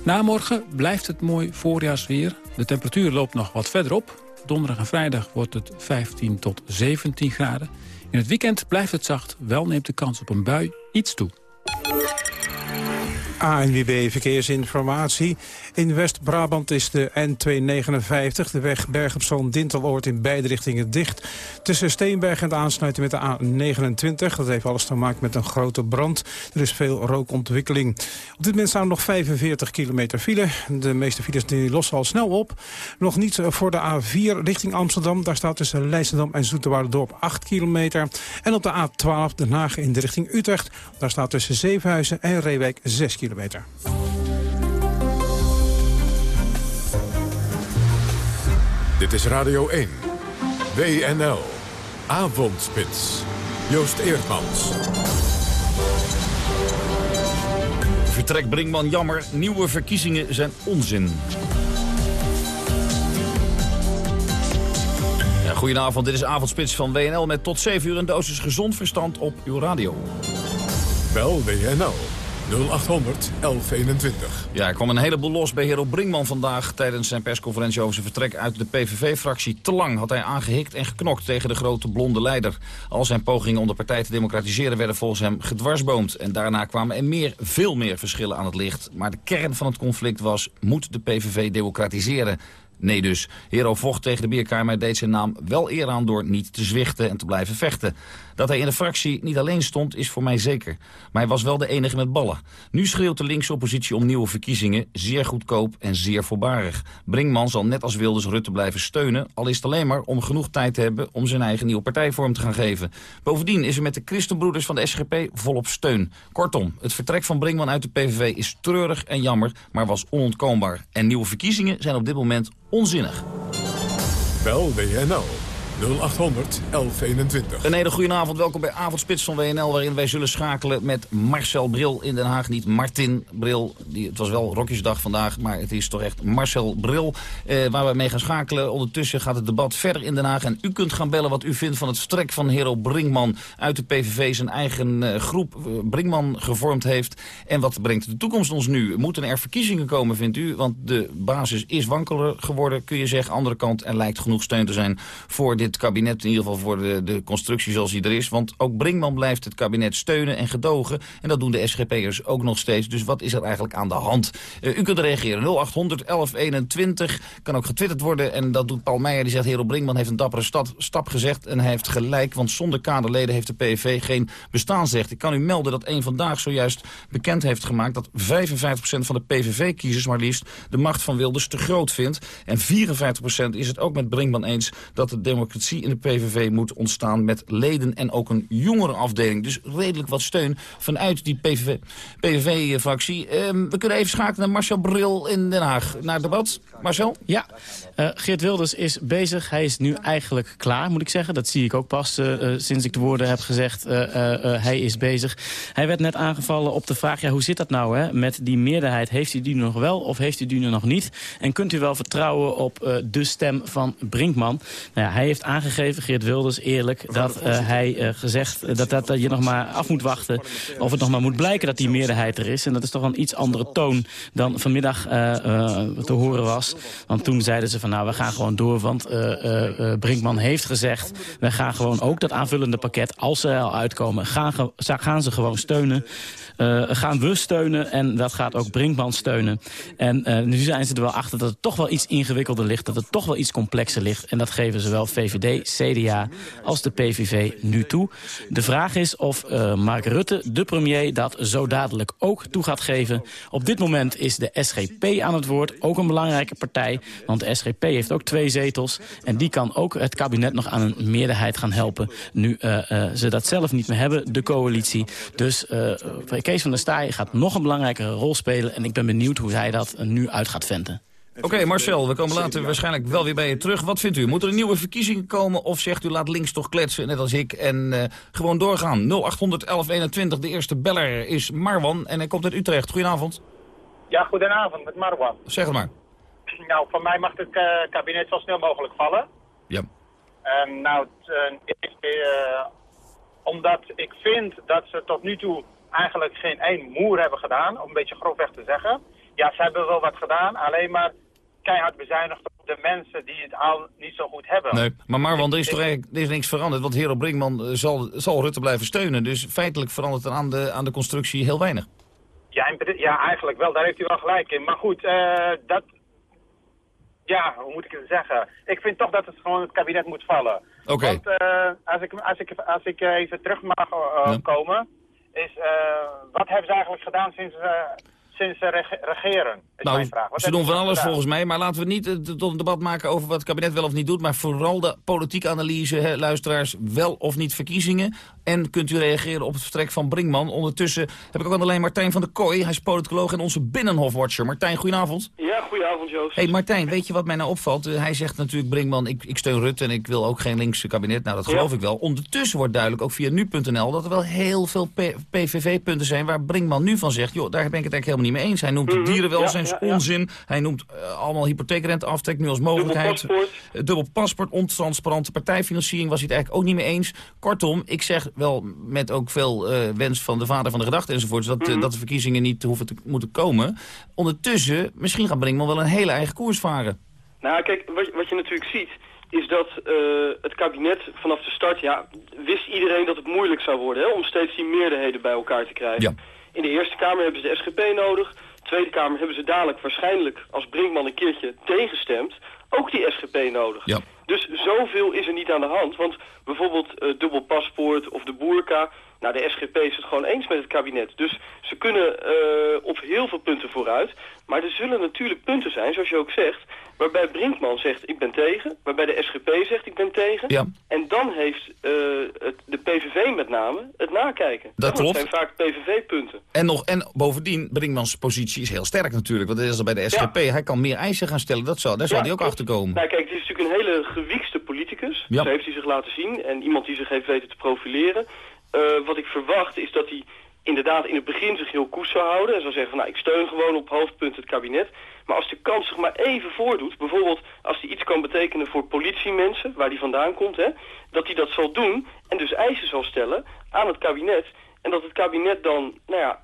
Na morgen blijft het mooi voorjaarsweer. De temperatuur loopt nog wat verder op. Donderdag en vrijdag wordt het 15 tot 17 graden. In het weekend blijft het zacht, wel neemt de kans op een bui iets toe. ANWB Verkeersinformatie. In West-Brabant is de N259, de weg Berg op Zoom Dinteloord in beide richtingen dicht. Tussen Steenberg en de aansluiting met de A29. Dat heeft alles te maken met een grote brand. Er is veel rookontwikkeling. Op dit moment staan nog 45 kilometer file. De meeste files die lossen al snel op. Nog niet voor de A4 richting Amsterdam. Daar staat tussen Leidschendam en Zoeterwouderdorp 8 kilometer. En op de A12 Den Haag in de richting Utrecht. Daar staat tussen Zevenhuizen en Reewijk 6 kilometer. Dit is Radio 1. WNL. Avondspits. Joost Eerdmans. Vertrek Brinkman jammer. Nieuwe verkiezingen zijn onzin. Ja, goedenavond, dit is Avondspits van WNL met tot 7 uur een dosis gezond verstand op uw radio. Bel WNL 0800 1121. Ja, er kwam een heleboel los bij Hero Brinkman vandaag... tijdens zijn persconferentie over zijn vertrek uit de PVV-fractie. Te lang had hij aangehikt en geknokt tegen de grote blonde leider. Al zijn pogingen om de partij te democratiseren werden volgens hem gedwarsboomd. En daarna kwamen er meer, veel meer verschillen aan het licht. Maar de kern van het conflict was, moet de PVV democratiseren? Nee dus. Hero vocht tegen de bierkamer deed zijn naam wel eer aan door niet te zwichten en te blijven vechten. Dat hij in de fractie niet alleen stond is voor mij zeker. Maar hij was wel de enige met ballen. Nu schreeuwt de linkse oppositie om nieuwe verkiezingen. Zeer goedkoop en zeer voorbarig. Brinkman zal net als Wilders Rutte blijven steunen. Al is het alleen maar om genoeg tijd te hebben om zijn eigen nieuwe partijvorm te gaan geven. Bovendien is er met de christenbroeders van de SGP volop steun. Kortom, het vertrek van Brinkman uit de PVV is treurig en jammer, maar was onontkoombaar. En nieuwe verkiezingen zijn op dit moment onzinnig. Bel WNL 0800 1121. Een hele goede avond, welkom bij Avondspits van WNL... waarin wij zullen schakelen met Marcel Bril in Den Haag. Niet Martin Bril, die, het was wel Rokjesdag vandaag... maar het is toch echt Marcel Bril eh, waar we mee gaan schakelen. Ondertussen gaat het debat verder in Den Haag... en u kunt gaan bellen wat u vindt van het vertrek van Hero Brinkman... uit de PVV zijn eigen uh, groep uh, Brinkman gevormd heeft. En wat brengt de toekomst ons nu? Moeten er verkiezingen komen, vindt u? Want de basis is wankeler geworden, kun je zeggen. Andere kant, er lijkt genoeg steun te zijn voor dit het kabinet, in ieder geval voor de, de constructie zoals die er is. Want ook Brinkman blijft het kabinet steunen en gedogen. En dat doen de SGP'ers ook nog steeds. Dus wat is er eigenlijk aan de hand? Uh, u kunt reageren. 0800 1121. Kan ook getwitterd worden. En dat doet Paul Meijer. Die zegt, Hero Brinkman heeft een dappere stap gezegd. En hij heeft gelijk, want zonder kaderleden heeft de PVV geen bestaansrecht. Ik kan u melden dat een vandaag zojuist bekend heeft gemaakt... dat 55% van de PVV-kiezers maar liefst de macht van Wilders te groot vindt. En 54% is het ook met Brinkman eens dat de democratie in de PVV moet ontstaan met leden en ook een jongere afdeling. Dus redelijk wat steun vanuit die PVV-fractie. PVV um, we kunnen even schakelen naar Marcel Bril in Den Haag. Naar het debat. Marcel? Ja, uh, Geert Wilders is bezig. Hij is nu eigenlijk klaar, moet ik zeggen. Dat zie ik ook pas uh, uh, sinds ik de woorden heb gezegd. hij is bezig. Hij werd net aangevallen op de vraag, ja, hoe zit dat nou hè? met die meerderheid? Heeft u die nog wel of heeft u die nu nog niet? En kunt u wel vertrouwen op de stem van Brinkman? Nou ja, hij heeft aangegeven, Geert Wilders, eerlijk... dat uh, hij uh, gezegd uh, dat, dat, dat je nog maar af moet wachten... of het nog maar moet blijken dat die meerderheid er is. En dat is toch een iets andere toon dan vanmiddag te horen was. Want toen zeiden ze van nou, we gaan gewoon door... want Brinkman heeft gezegd... we gaan gewoon ook dat aanvullende pakket, als ze er al uitkomen... gaan, gaan ze gewoon steunen. Uh, gaan we steunen en dat gaat ook Brinkman steunen. En uh, nu zijn ze er wel achter dat het toch wel iets ingewikkelder ligt... dat het toch wel iets complexer ligt. En dat geven zowel VVD, CDA als de PVV nu toe. De vraag is of uh, Mark Rutte, de premier, dat zo dadelijk ook toe gaat geven. Op dit moment is de SGP aan het woord, ook een belangrijke partij. Want de SGP heeft ook twee zetels. En die kan ook het kabinet nog aan een meerderheid gaan helpen. Nu ze dat zelf niet meer hebben, de coalitie. Dus Kees van der Staaij gaat nog een belangrijkere rol spelen. En ik ben benieuwd hoe hij dat nu uit gaat venten. Oké, Marcel, we komen later waarschijnlijk wel weer bij je terug. Wat vindt u? Moeten er nieuwe verkiezingen komen of zegt u laat links toch kletsen, net als ik, en uh, gewoon doorgaan? 0800 1121, de eerste beller is Marwan en hij komt uit Utrecht. Goedenavond. Ja, goedenavond, met Marwan. Zeg het maar. Nou, van mij mag het uh, kabinet zo snel mogelijk vallen. Ja. En nou, uh, omdat ik vind dat ze tot nu toe eigenlijk geen één moer hebben gedaan, om een beetje grofweg te zeggen. Ja, ze hebben wel wat gedaan, alleen maar keihard bezuinigd op de mensen die het al niet zo goed hebben. Nee, maar Marwan, er is toch eigenlijk er is niks veranderd, want Hero Brinkman eh, zal, zal Rutte blijven steunen. Dus feitelijk verandert er aan de, aan de constructie heel weinig. Ja, ja, eigenlijk wel, daar heeft u wel gelijk in. Maar goed, uh, dat... Ja, hoe moet ik het zeggen? Ik vind toch dat het gewoon het kabinet moet vallen. Oké. Okay. Want uh, als, ik, als, ik, als ik even terug mag uh, ja. komen is wat hebben ze eigenlijk gedaan sinds, sinds ze reg regeren? Is nou, mijn vraag. Wat ze doen van alles volgens mij, maar laten we niet uh, tot een debat maken over wat het kabinet wel of niet doet, maar vooral de politieke analyse, hè, luisteraars, wel of niet verkiezingen. En kunt u reageren op het vertrek van Brinkman. Ondertussen heb ik ook aan de lijn Martijn van der Kooi, hij is politicoloog en onze Binnenhofwatcher. Martijn, goedenavond. Ja, goedenavond Joost. hey, Martijn, weet je wat mij nou opvalt? hij zegt natuurlijk Brinkman, ik, ik steun Rutte en ik wil ook geen linkse kabinet. Nou, dat geloof ja. ik wel. Ondertussen wordt duidelijk, ook via nu.nl, dat er wel heel veel PVV-punten zijn waar Brinkman nu van zegt... joh, daar ben ik het eigenlijk helemaal niet mee eens. Hij noemt mm -hmm. de dierenwelzijns ja, ja, onzin. Hij noemt uh, allemaal hypotheekrenteaftrek nu als mogelijkheid. Dubbel paspoort. Uh, dubbel paspoort, ontransparante partijfinanciering was hij het eigenlijk ook niet mee eens. Kortom, ik zeg wel met ook veel uh, wens van de vader van de gedachte enzovoorts... dat, mm -hmm. dat de verkiezingen niet hoeven te moeten komen. Ondertussen, misschien gaat Brinkman wel een hele eigen koers varen. Nou, kijk, wat, wat je natuurlijk ziet is dat uh, het kabinet vanaf de start, ja, wist iedereen dat het moeilijk zou worden hè, om steeds die meerderheden bij elkaar te krijgen. Ja. In de Eerste Kamer hebben ze de SGP nodig. De Tweede Kamer hebben ze dadelijk waarschijnlijk, als Brinkman een keertje tegenstemt, ook die SGP nodig. Ja. Dus zoveel is er niet aan de hand. Want bijvoorbeeld uh, dubbel paspoort of de boerka... Nou, de SGP is het gewoon eens met het kabinet. Dus ze kunnen uh, op heel veel punten vooruit. Maar er zullen natuurlijk punten zijn, zoals je ook zegt... waarbij Brinkman zegt ik ben tegen, waarbij de SGP zegt ik ben tegen. Ja. En dan heeft uh, het, de PVV met name het nakijken. Dat klopt. zijn vaak PVV-punten. En, nog, en bovendien, Brinkmans positie is heel sterk natuurlijk. Want dat is al bij de SGP. Ja. Hij kan meer eisen gaan stellen, dat zal, daar zal ja, hij ook achter komen. Nou, kijk, het is natuurlijk een hele gewiekste politicus. Ja. Zo heeft hij zich laten zien. En iemand die zich heeft weten te profileren. Uh, wat ik verwacht is dat hij inderdaad in het begin zich heel koest zou houden. En zou zeggen van nou ik steun gewoon op hoofdpunt het kabinet. Maar als de kans zich maar even voordoet, bijvoorbeeld als hij iets kan betekenen voor politiemensen, waar die vandaan komt, hè, dat hij dat zal doen en dus eisen zal stellen aan het kabinet. En dat het kabinet dan, nou ja,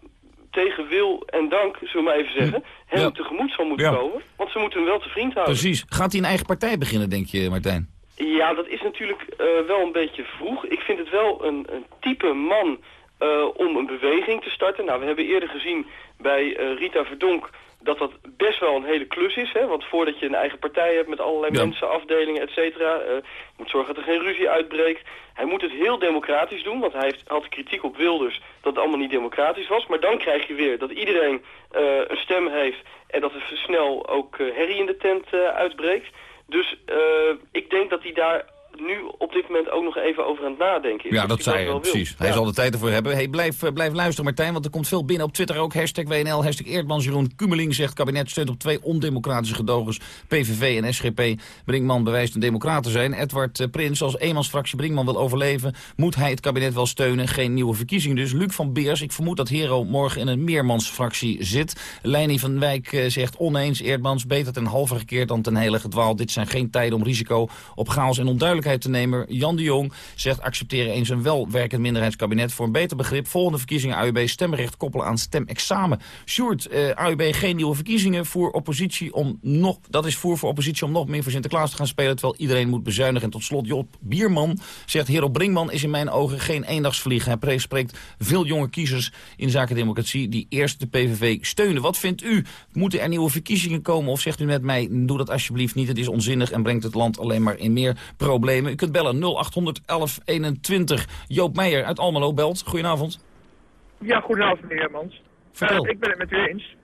tegen wil en dank, zullen we maar even zeggen, hem ja. tegemoet zal moeten ja. komen. Want ze moeten hem wel te vriend houden. Precies. Gaat hij een eigen partij beginnen, denk je, Martijn? Ja, dat is natuurlijk uh, wel een beetje vroeg. Ik vind het wel een, een type man uh, om een beweging te starten. Nou, we hebben eerder gezien bij uh, Rita Verdonk dat dat best wel een hele klus is. Hè? Want voordat je een eigen partij hebt met allerlei ja. mensen, afdelingen, et cetera... Moet zorgen dat er geen ruzie uitbreekt. Hij moet het heel democratisch doen, want hij heeft, had kritiek op Wilders dat het allemaal niet democratisch was. Maar dan krijg je weer dat iedereen een stem heeft en dat er snel ook herrie in de tent uitbreekt. Dus uh, ik denk dat hij daar nu op dit moment ook nog even over aan het nadenken is. Ja, dat zei hij, precies. Wil. Hij ja. zal de tijd ervoor hebben. Hey, blijf, uh, blijf luisteren, Martijn, want er komt veel binnen op Twitter ook. Hashtag WNL, hashtag Eerdmans, Jeroen Kumeling zegt... kabinet steunt op twee ondemocratische gedogers, PVV en SGP. Brinkman bewijst een democrat te zijn. Edward uh, Prins, als eenmansfractie Brinkman wil overleven... moet hij het kabinet wel steunen, geen nieuwe verkiezingen. Dus Luc van Beers, ik vermoed dat Hero morgen in een meermansfractie zit. Leini van Wijk uh, zegt oneens, Eerdmans, beter ten halve gekeerd dan ten hele gedwaald. Dit zijn geen tijden om risico op chaos en onduidelijkheid te. Jan de Jong zegt accepteren eens een welwerkend minderheidskabinet. Voor een beter begrip, volgende verkiezingen AUB stemrecht koppelen aan stemexamen. Sjoerd, eh, AUB geen nieuwe verkiezingen voor oppositie om nog, dat is voor voor oppositie om nog meer voor Sinterklaas te gaan spelen, terwijl iedereen moet bezuinigen. En tot slot Job Bierman zegt, Hero Brinkman is in mijn ogen geen eendagsvlieg. Hij spreekt veel jonge kiezers in zaken democratie die eerst de PVV steunen. Wat vindt u? Moeten er nieuwe verkiezingen komen of zegt u met mij, doe dat alsjeblieft niet, het is onzinnig en brengt het land alleen maar in meer problemen. U kunt bellen 0800 1121. Joop Meijer uit Almelo belt. Goedenavond. Ja, goedenavond meneer Hermans. Vertel. Eh, ik ben het met u eens.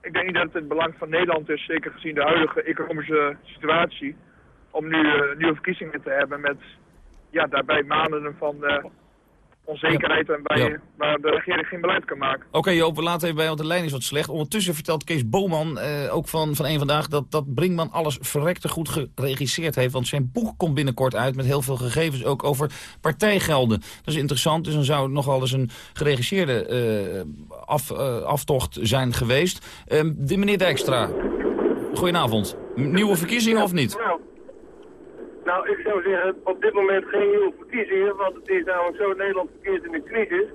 Ik denk niet dat het het belang van Nederland is, zeker gezien de huidige economische situatie, om nu eh, nieuwe verkiezingen te hebben met ja, daarbij maanden van eh, onzekerheid en bij, Ja. waar de regering geen beleid kan maken. Oké Joop, we laten even bij, want de lijn is wat slecht. Ondertussen vertelt Kees Boman, eh, ook van, van een vandaag, dat, dat Brinkman alles verrekte goed geregisseerd heeft. Want zijn boek komt binnenkort uit met heel veel gegevens ook over partijgelden. Dat is interessant, dus dan zou het nogal eens een geregisseerde eh, af, eh, aftocht zijn geweest. Ehm, de meneer Dijkstra, goedenavond. Nieuwe verkiezingen of niet? Nou, ik zou zeggen, op dit moment geen nieuwe verkiezingen, want het is namelijk zo, Nederland verkeert in een crisis.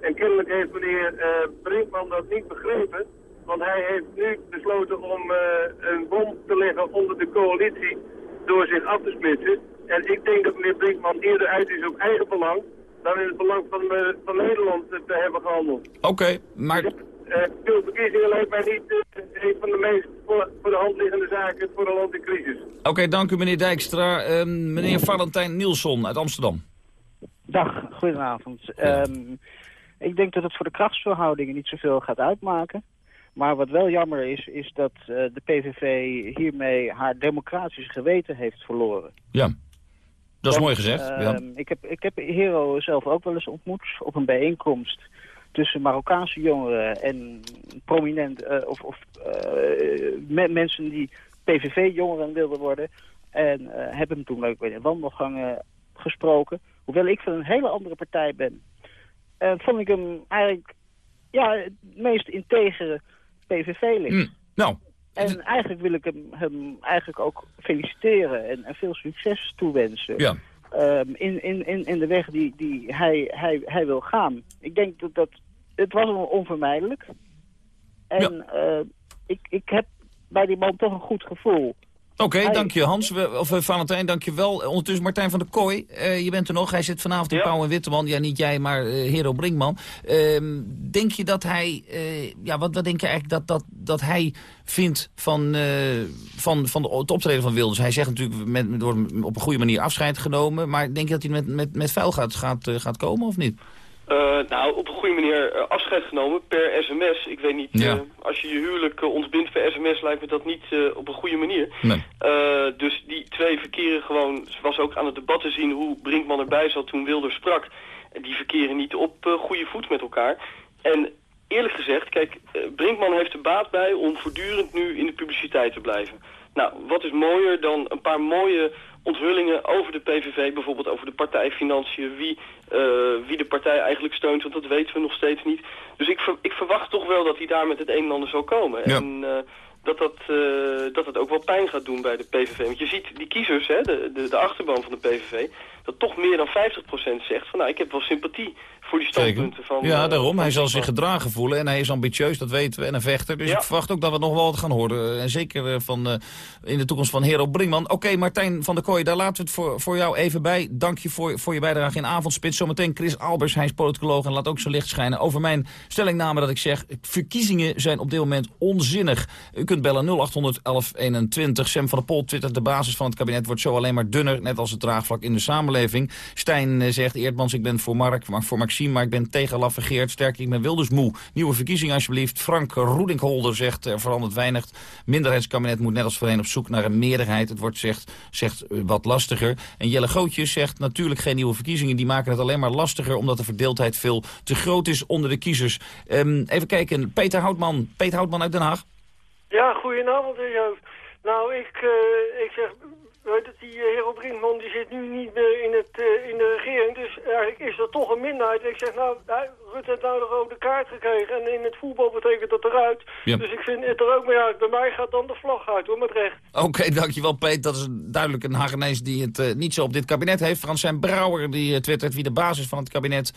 En kennelijk heeft meneer eh, Brinkman dat niet begrepen, want hij heeft nu besloten om eh, een bom te leggen onder de coalitie door zich af te splitsen. En ik denk dat meneer Brinkman eerder uit is op eigen belang dan in het belang van, eh, van Nederland te hebben gehandeld. Oké, maar... Eh nieuwe verkiezingen lijkt mij niet eh, een van de meest voor, voor de hand liggende zaken voor een land in crisis. Oké, dank u meneer Dijkstra. Ehm, meneer Valentijn Nielson uit Amsterdam. Dag, goedenavond. Ehm, ik denk dat het voor de krachtsverhoudingen niet zoveel gaat uitmaken. Maar wat wel jammer is, is dat eh, de PVV hiermee haar democratische geweten heeft verloren. Ja, dat is Want, mooi gezegd. ja. ehm, ik, heb, ik heb Hero zelf ook wel eens ontmoet op een bijeenkomst tussen Marokkaanse jongeren en prominent eh, of, of eh, me- mensen die PVV-jongeren wilden worden. En eh, hebben hem toen ook in wandelgangen gesproken. Hoewel ik van een hele andere partij ben, vond ik hem eigenlijk ja, het meest integere PVV-lid. Hm, Nou, En eigenlijk wil ik hem, hem eigenlijk ook feliciteren en, en veel succes toewensen. Ja. Ehm, in, in, in, in de weg die, die hij, hij, hij wil gaan. Ik denk dat, dat het was on- onvermijdelijk. En eh, ik, ik heb bij die man toch een goed gevoel. Oké, Hij- dank je Hans. We, of uh, Valentijn, dank je wel. Ondertussen Martijn van der Kooi, eh, je bent er nog. Hij zit vanavond in Pauw en Witteman. Ja, niet jij, maar eh, Hero Brinkman. Ehm, denk je dat hij, eh, ja, wat, wat denk je eigenlijk dat, dat, dat hij vindt van, eh, van, van de, het optreden van Wilders? Hij zegt natuurlijk, met, met, door hem op een goede manier afscheid genomen. Maar denk je dat hij met, met, met vuil gaat, gaat, eh, gaat komen of niet? Eh, nou, op een goede manier eh, afscheid genomen per sms. Ik weet niet, Ja. eh, als je je huwelijk ontbindt per sms lijkt me dat niet op een goede manier. Nee. Dus die twee verkeren gewoon, was ook aan het debat te zien hoe Brinkman erbij zat toen Wilders sprak. En die verkeren niet op goede voet met elkaar. En eerlijk gezegd, kijk, Brinkman heeft er baat bij om voortdurend nu in de publiciteit te blijven. Nou, wat is mooier dan een paar mooie onthullingen over de PVV, bijvoorbeeld over de partijfinanciën, wie, wie de partij eigenlijk steunt, want dat weten we nog steeds niet. Dus ik, ver- ik verwacht toch wel dat hij daar met het een en ander zal komen. Ja. En eh, dat, dat, eh, dat het ook wel pijn gaat doen bij de PVV. Want je ziet die kiezers, hè, de, de, de achterban van de PVV, dat toch meer dan 50% zegt van nou, ik heb wel sympathie voor die standpunten van... ja, eh, daarom. Hij zal zich gedragen voelen en hij is ambitieus, dat weten we, en een vechter. Dus Ja. ik verwacht ook dat we nog wel wat gaan horen. En zeker eh, van, eh, in de toekomst van Hero Brinkman. Oké, Martijn van der Kooi, daar laten we het voor, voor jou even bij. Dank je voor, voor je bijdrage in Avondspits. Zometeen Chris Albers, hij is politicoloog en laat ook zijn licht schijnen over mijn stellingname dat ik zeg... verkiezingen zijn op dit moment onzinnig. U kunt bellen 0800 1121. Sam van der Pol twittert de basis van het kabinet wordt zo alleen maar dunner... net als het draagvlak in de samenleving. Stijn eh, zegt, Eerdmans, ik ben voor Mark, maar voor Maxime... maar ik ben tegen Laffergeert. Sterker, ik ben Wilders moe. Nieuwe verkiezingen alsjeblieft. Frank Roedinkholder zegt, er verandert weinig. Minderheidskabinet moet net als voorheen op zoek naar een meerderheid. Het wordt zegt, zegt eh, wat lastiger. En Jelle Gootjes zegt, natuurlijk geen nieuwe verkiezingen. Die maken het alleen maar lastiger... omdat de verdeeldheid veel te groot is onder de kiezers. Ehm, even kijken, Peter Houtman. Peter Houtman uit Den Haag. Ja, goedenavond. Nou, ik, ik zeg, weet het, die uh, Hero Brinkman die zit nu niet meer in, het, uh, in de regering. Dus eigenlijk is er toch een minderheid. Ik zeg, nou, Rutte heeft nou de rode kaart gekregen. En in het voetbal betekent dat eruit. Ja. Dus ik vind het er ook mee uit. Bij mij gaat dan de vlag uit, hoor, met recht. Oké, dankjewel Peet. Dat is duidelijk een Hagenees die het uh, niet zo op dit kabinet heeft. Fransijn Brouwer die uh, twittert wie de basis van het kabinet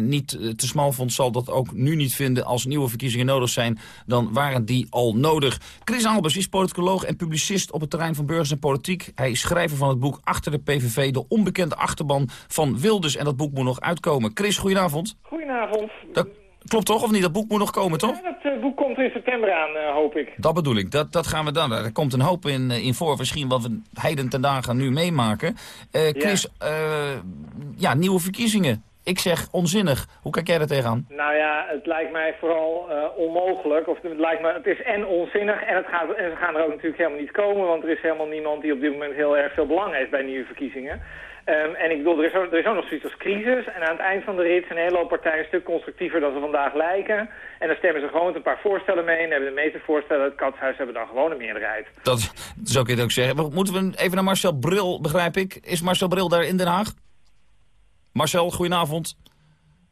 niet te smal vond... zal dat ook nu niet vinden. Als nieuwe verkiezingen nodig zijn, dan waren die al nodig. Chris Albers is politicoloog en publicist op het terrein van burgers en politiek. Hij is schrijver van het boek Achter de PVV, de onbekende achterban van Wilders. En dat boek moet nog uitkomen. Chris, goedenavond. Goedenavond. Dat klopt toch, of niet? Dat boek moet nog komen, toch? Ja, dat uh, boek komt in september aan, uh, hoop ik. Dat bedoel ik. Dat, dat gaan we dan. Er komt een hoop in, in voor, misschien wat we heiden ten dagen nu meemaken. Uh, Chris, ja. ja, nieuwe verkiezingen. Ik zeg onzinnig. Hoe kijk jij er tegenaan? Nou ja, het lijkt mij vooral uh, onmogelijk. Of het, lijkt me, het is en onzinnig en, het gaat, en ze gaan er ook natuurlijk helemaal niet komen. Want er is helemaal niemand die op dit moment heel erg veel belang heeft bij nieuwe verkiezingen. Um, en ik bedoel, er is, ook, er is ook nog zoiets als crisis. En aan het eind van de rit zijn een hele hoop partijen een stuk constructiever dan ze vandaag lijken. En dan stemmen ze gewoon met een paar voorstellen mee. En hebben de meeste voorstellen, het katshuis hebben dan gewoon een meerderheid. Dat, zo kun je het ook zeggen. Moeten we even naar Marcel Bril, begrijp ik. Is Marcel Bril daar in Den Haag? Marcel, goedenavond.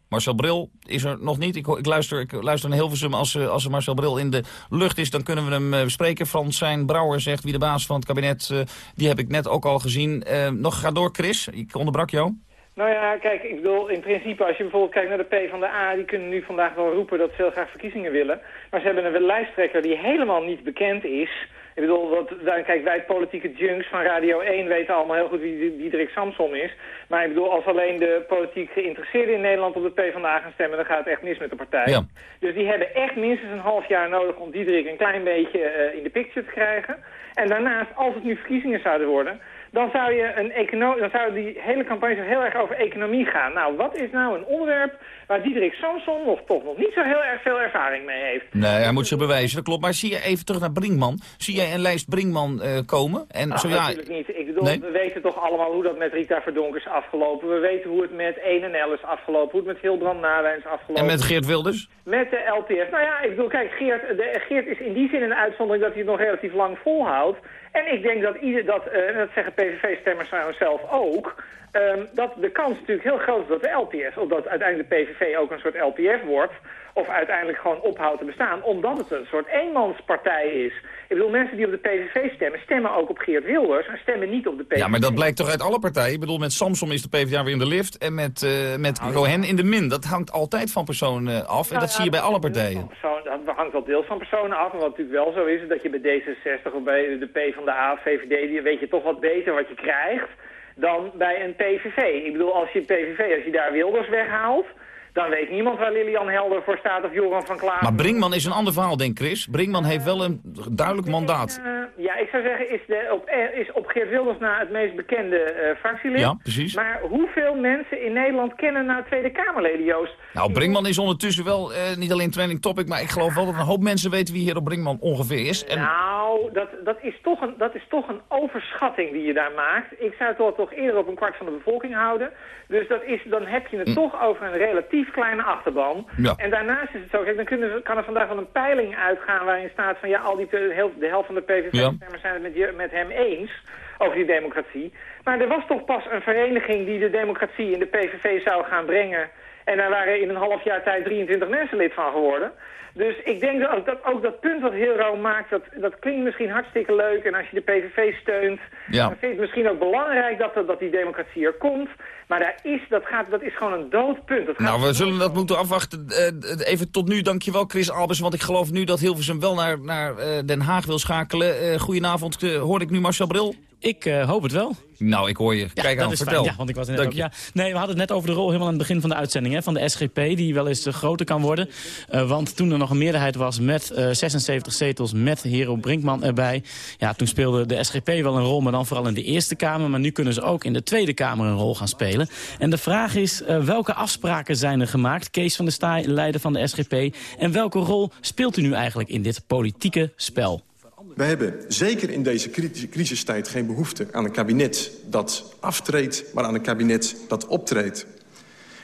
Marcel Bril is er nog niet. Ik, ik, luister, ik luister naar Hilversum. Als, als Marcel Bril in de lucht is, dan kunnen we hem uh, bespreken. Frans zijn Brouwer zegt wie de baas van het kabinet. Uh, die heb ik net ook al gezien. Nog ga door, Chris. Ik onderbrak jou. Nou ja, kijk, ik bedoel, in principe, als je bijvoorbeeld kijkt naar de P van de A... die kunnen nu vandaag wel roepen dat ze heel graag verkiezingen willen. Maar ze hebben een lijsttrekker die helemaal niet bekend is... Ik bedoel, wat, kijk, wij politieke junks van Radio 1 weten allemaal heel goed wie Diederik Samson is. Maar ik bedoel, als alleen de politiek geïnteresseerden in Nederland op de PvdA gaan stemmen, dan gaat het echt mis met de partij. Ja. Dus die hebben echt minstens een half jaar nodig om Diederik een klein beetje uh, in de picture te krijgen. En daarnaast, als het nu verkiezingen zouden worden, dan zou, je een dan zou die hele campagne heel erg over economie gaan. Nou, wat is nou een onderwerp waar Diederik Samson nog toch nog niet zo heel erg veel ervaring mee heeft? Nee, hij moet ze bewijzen, dat klopt. Maar zie je even terug naar Brinkman. Zie jij een lijst Brinkman uh, komen? En nou, zo, ja... natuurlijk niet. Ik bedoel, nee? we weten toch allemaal hoe dat met Rita Verdonk is afgelopen. We weten hoe het met 1NL is afgelopen, hoe het met Hilbrand Nawijn is afgelopen. En met Geert Wilders? Met de LTF. Nou ja, ik bedoel, kijk, Geert, de, Geert is in die zin een uitzondering dat hij het nog relatief lang volhoudt. En ik denk dat ieder, dat, uh, en dat zeggen PVV-stemmers zelf ook, um, dat de kans natuurlijk heel groot is dat de LPS, of dat uiteindelijk de PVV ook een soort LPF wordt, of uiteindelijk gewoon ophoudt te bestaan, omdat het een soort eenmanspartij is. Ik bedoel, mensen die op de PVV stemmen, stemmen ook op Geert Wilders en stemmen niet op de PVV. Ja, maar dat blijkt toch uit alle partijen? Ik bedoel, met Samsom is de PvdA weer in de lift en met, uh, met nou, Cohen in de min. Dat hangt altijd van personen af en nou, dat ja, zie je bij alle partijen. Persoon, dat hangt wel deels van personen af. En wat natuurlijk wel zo is, is dat je bij D66 of bij de P van de A, VVD, die weet je toch wat beter wat je krijgt dan bij een PVV. Ik bedoel, als je PVV, als je daar Wilders weghaalt, dan weet niemand waar Lilian Helder voor staat of Joran van Klaar. Maar Brinkman is een ander verhaal, denk Chris. Brinkman heeft wel een duidelijk mandaat. Uh, ja, ik zou zeggen, is, de, op, is op Geert Wilders na het meest bekende uh, fractielid. Ja, precies. Maar hoeveel mensen in Nederland kennen nou Tweede Kamerleden, Joost? Nou, Brinkman is ondertussen wel uh, niet alleen trending topic, maar ik geloof wel dat een hoop mensen weten wie hier op Brinkman ongeveer is. En... Nou, dat, dat, is toch een, dat is toch een overschatting die je daar maakt. Ik zou het wel toch eerder op een kwart van de bevolking houden. Dus dat is, dan heb je het hm. toch over een relatief kleine achterban. Ja. En daarnaast is het zo, kijk, dan kunnen, kan er vandaag wel een peiling uitgaan waarin staat van ja, al die, de, de helft van de PVV-stemmers zijn het met, met hem eens over die democratie. Maar er was toch pas een vereniging die de democratie in de PVV zou gaan brengen. En daar waren in een half jaar tijd 23 mensen lid van geworden. Dus ik denk dat ook dat, ook dat punt wat Hilro maakt, dat, dat klinkt misschien hartstikke leuk. En als je de PVV steunt, ja. dan vind je het misschien ook belangrijk dat, dat die democratie er komt. Maar daar is, dat, gaat, dat is gewoon een dood punt. Dat nou, we zullen dat moeten afwachten. Uh, even tot nu, dankjewel Chris Albers. Want ik geloof nu dat Hilversum wel naar, naar uh, Den Haag wil schakelen. Uh, goedenavond, hoorde ik nu Marcel Bril? Ik hoop het wel. Nou, ik hoor je. Ja, Kijk dat aan, is vertel. Fijn. Ja, want ik was net ook, ja. Nee, we hadden het net over de rol helemaal aan het begin van de uitzending... Hè, van de SGP, die wel eens uh, groter kan worden. Uh, want toen er nog een meerderheid was met uh, 76 zetels... met Hero Brinkman erbij... ja, toen speelde de SGP wel een rol, maar dan vooral in de Eerste Kamer. Maar nu kunnen ze ook in de Tweede Kamer een rol gaan spelen. En de vraag is, welke afspraken zijn er gemaakt? Kees van der Staaij, leider van de SGP. En welke rol speelt u nu eigenlijk in dit politieke spel? We hebben zeker in deze crisistijd geen behoefte aan een kabinet dat aftreedt... maar aan een kabinet dat optreedt.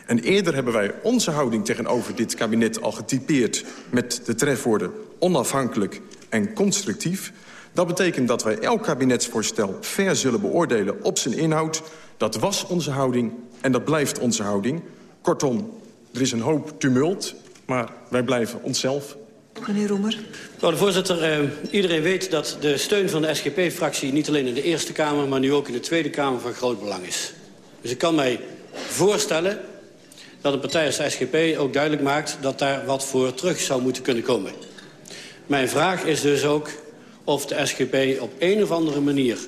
En eerder hebben wij onze houding tegenover dit kabinet al getypeerd... met de trefwoorden onafhankelijk en constructief. Dat betekent dat wij elk kabinetsvoorstel ver zullen beoordelen op zijn inhoud. Dat was onze houding en dat blijft onze houding. Kortom, er is een hoop tumult, maar wij blijven onszelf. Meneer Roemer. Nou, de voorzitter, eh, iedereen weet dat de steun van de SGP-fractie... niet alleen in de Eerste Kamer, maar nu ook in de Tweede Kamer van groot belang is. Dus ik kan mij voorstellen dat een partij als de SGP ook duidelijk maakt... dat daar wat voor terug zou moeten kunnen komen. Mijn vraag is dus ook of de SGP op een of andere manier...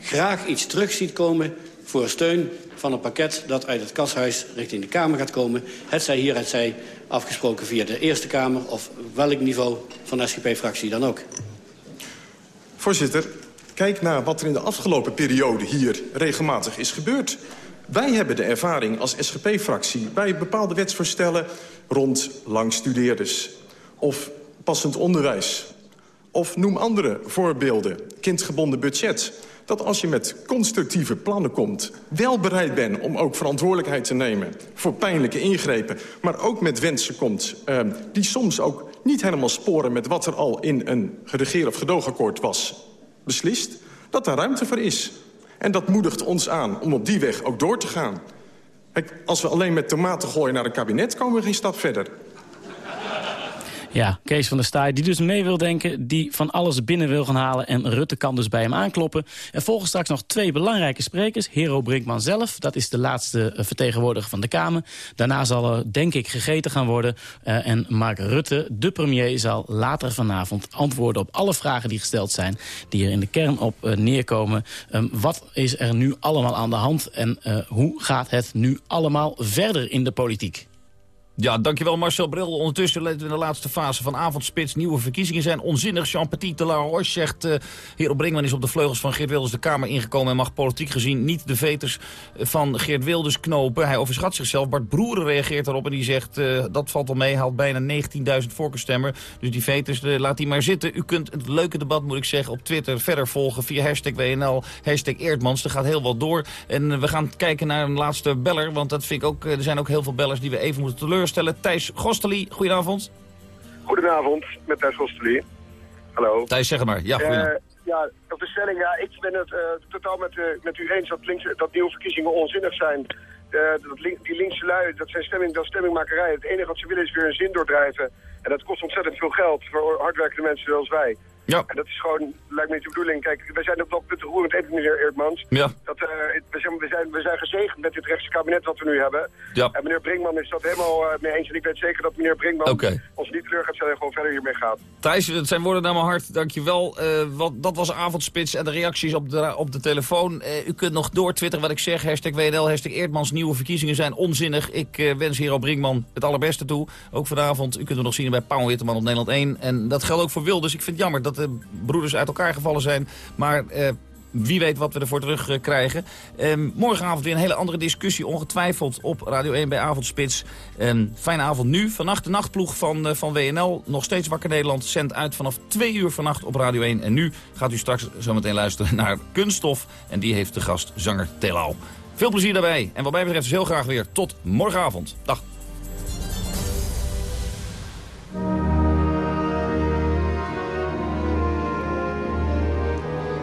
graag iets terug ziet komen voor steun van een pakket dat uit het kashuis richting de Kamer gaat komen. Het zij hier, het zij afgesproken via de Eerste Kamer... of welk niveau van de SGP-fractie dan ook. Voorzitter, kijk naar wat er in de afgelopen periode hier regelmatig is gebeurd. Wij hebben de ervaring als SGP-fractie bij bepaalde wetsvoorstellen... rond langstudeerders of passend onderwijs. Of noem andere voorbeelden, kindgebonden budget dat als je met constructieve plannen komt... wel bereid bent om ook verantwoordelijkheid te nemen voor pijnlijke ingrepen... maar ook met wensen komt uh, die soms ook niet helemaal sporen... met wat er al in een geregeer- of gedoogakkoord was beslist... dat daar ruimte voor is. En dat moedigt ons aan om op die weg ook door te gaan. Kijk, als we alleen met tomaten gooien naar een kabinet... komen we geen stap verder. Ja, Kees van der Staaij, die dus mee wil denken... die van alles binnen wil gaan halen en Rutte kan dus bij hem aankloppen. Er volgen straks nog twee belangrijke sprekers. Hero Brinkman zelf, dat is de laatste eh, vertegenwoordiger van de Kamer. Daarna zal er, denk ik, gegeten gaan worden. Uh, en Mark Rutte, de premier, zal later vanavond antwoorden op alle vragen die gesteld zijn... die er in de kern op uh, neerkomen. Um, wat is er nu allemaal aan de hand en hoe gaat het nu allemaal verder in de politiek? Ja, dankjewel Marcel Bril. Ondertussen leven we in de laatste fase van avondspits. Nieuwe verkiezingen zijn onzinnig. Jean-Petit de la Roche zegt... Uh, Hero Brinkman is op de vleugels van Geert Wilders de Kamer ingekomen... en mag politiek gezien niet de veters van Geert Wilders knopen. Hij overschat zichzelf. Bart Broeren reageert daarop en die zegt... Uh, dat valt wel mee, haalt bijna 19.000 voorkeurstemmen. Dus die veters, laat die maar zitten. U kunt het leuke debat, moet ik zeggen, op Twitter verder volgen... via hashtag WNL, hashtag Eerdmans. Er gaat heel wat door. En we gaan kijken naar een laatste beller... want dat vind ik ook, er zijn ook heel veel bellers die we even moeten teleurstellen Thijs Gosteli, goedenavond. Goedenavond, met Thijs Gosteli. Hallo. Thijs, zeg maar. Ja, goedenavond. Uh, ja, op de stelling, ja, ik ben het uh, totaal met, uh, met u eens dat, links, dat nieuwe verkiezingen onzinnig zijn. dat link, die linkse lui, dat zijn stemming, dat stemmingmakerij. Het enige wat ze willen is weer een zin doordrijven. En dat kost ontzettend veel geld voor hardwerkende mensen zoals wij. Ja. En dat is gewoon, lijkt me niet de bedoeling. Kijk, wij zijn op dat punt roerend meneer Eerdmans. Ja. Dat, uh, we, zijn, we, zijn, we zijn gezegend met dit rechtse kabinet wat we nu hebben. Ja. En meneer Brinkman is dat helemaal uh, mee eens. En ik weet zeker dat meneer Brinkman okay. ons niet teleur gaat stellen en gewoon verder hiermee gaat. Thijs, dat zijn woorden naar mijn hart. Dankjewel. Uh, wat, dat was avondspits en de reacties op de, op de telefoon. u kunt nog doortwitteren wat ik zeg. Hashtag WNL, hashtag Eerdmans. Nieuwe verkiezingen zijn onzinnig. Ik wens Hero Brinkman het allerbeste toe. Ook vanavond. U kunt hem nog zien bij Pauw Witteman op Nederland 1. En dat geldt ook voor Wilders. Ik vind het jammer dat de broeders uit elkaar gevallen zijn. Maar uh, wie weet wat we ervoor terug uh, krijgen. Um, morgenavond weer een hele andere discussie. Ongetwijfeld op Radio 1 bij Avondspits. Um, fijne avond nu. Vannacht de nachtploeg van, uh, van WNL. Nog steeds Wakker Nederland. Zendt uit vanaf 2 uur vannacht op Radio 1. En nu gaat u straks zometeen luisteren naar Kunststof. En die heeft de gast zanger Telal. Veel plezier daarbij. En wat mij betreft dus heel graag weer tot morgenavond. Dag.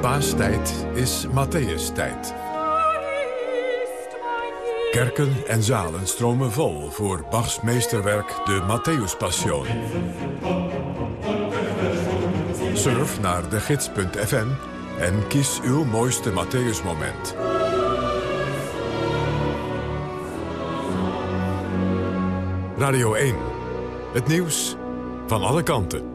Paastijd is Matthäus-tijd. Kerken en zalen stromen vol voor Bachs meesterwerk de Matthäus-passion. Surf naar de gids.fm en kies uw mooiste Matthäus-moment. Radio 1. Het nieuws van alle kanten.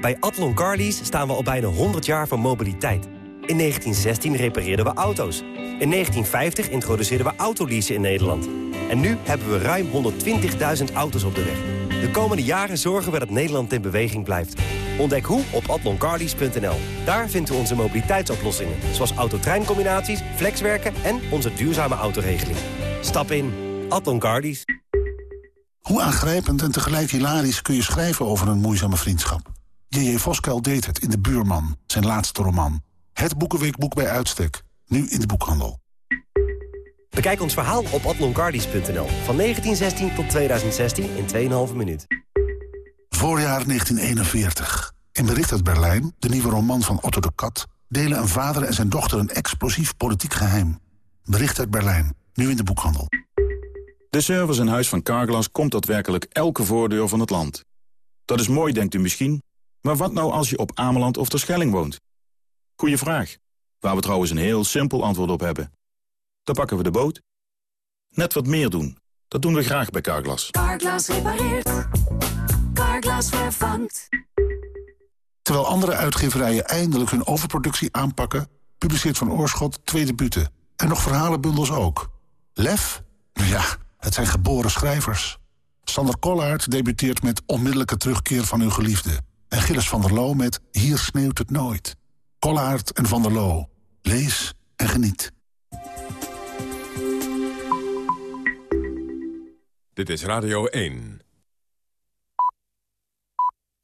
Bij Atlon Carlies staan we al bijna 100 jaar van mobiliteit. In 1916 repareerden we auto's. In 1950 introduceerden we autoleasen in Nederland. En nu hebben we ruim 120.000 auto's op de weg. De komende jaren zorgen we dat Nederland in beweging blijft. Ontdek hoe op atloncardies.nl. Daar vindt u onze mobiliteitsoplossingen. Zoals autotreincombinaties, flexwerken en onze duurzame autoregeling. Stap in. Atlon Cardies. Hoe aangrijpend en tegelijk hilarisch kun je schrijven over een moeizame vriendschap? J.J. Voskuil deed het in De Buurman, zijn laatste roman. Het boekenweekboek bij uitstek. Nu in de boekhandel. Bekijk ons verhaal op atloncardies.nl. Van 1916 tot 2016 in 2,5 minuut. Voorjaar 1941. In Bericht uit Berlijn, de nieuwe roman van Otto de Kat... delen een vader en zijn dochter een explosief politiek geheim. Bericht uit Berlijn, nu in de boekhandel. De service in huis van Carglass komt daadwerkelijk elke voordeur van het land. Dat is mooi, denkt u misschien. Maar wat nou als je op Ameland of Terschelling woont? Goeie vraag. Waar we trouwens een heel simpel antwoord op hebben. Dan pakken we de boot. Net wat meer doen. Dat doen we graag bij Carglass. Carglass repareert. Carglass vervangt. Terwijl andere uitgeverijen eindelijk hun overproductie aanpakken... publiceert Van Oorschot twee debuten. En nog verhalenbundels ook. Lef? Ja, het zijn geboren schrijvers. Sander Kollaert debuteert met Onmiddellijke terugkeer van uw geliefde. En Gilles van der Loo met Hier sneeuwt het nooit. Kollaert en van der Loo. Lees en geniet. Dit is Radio 1.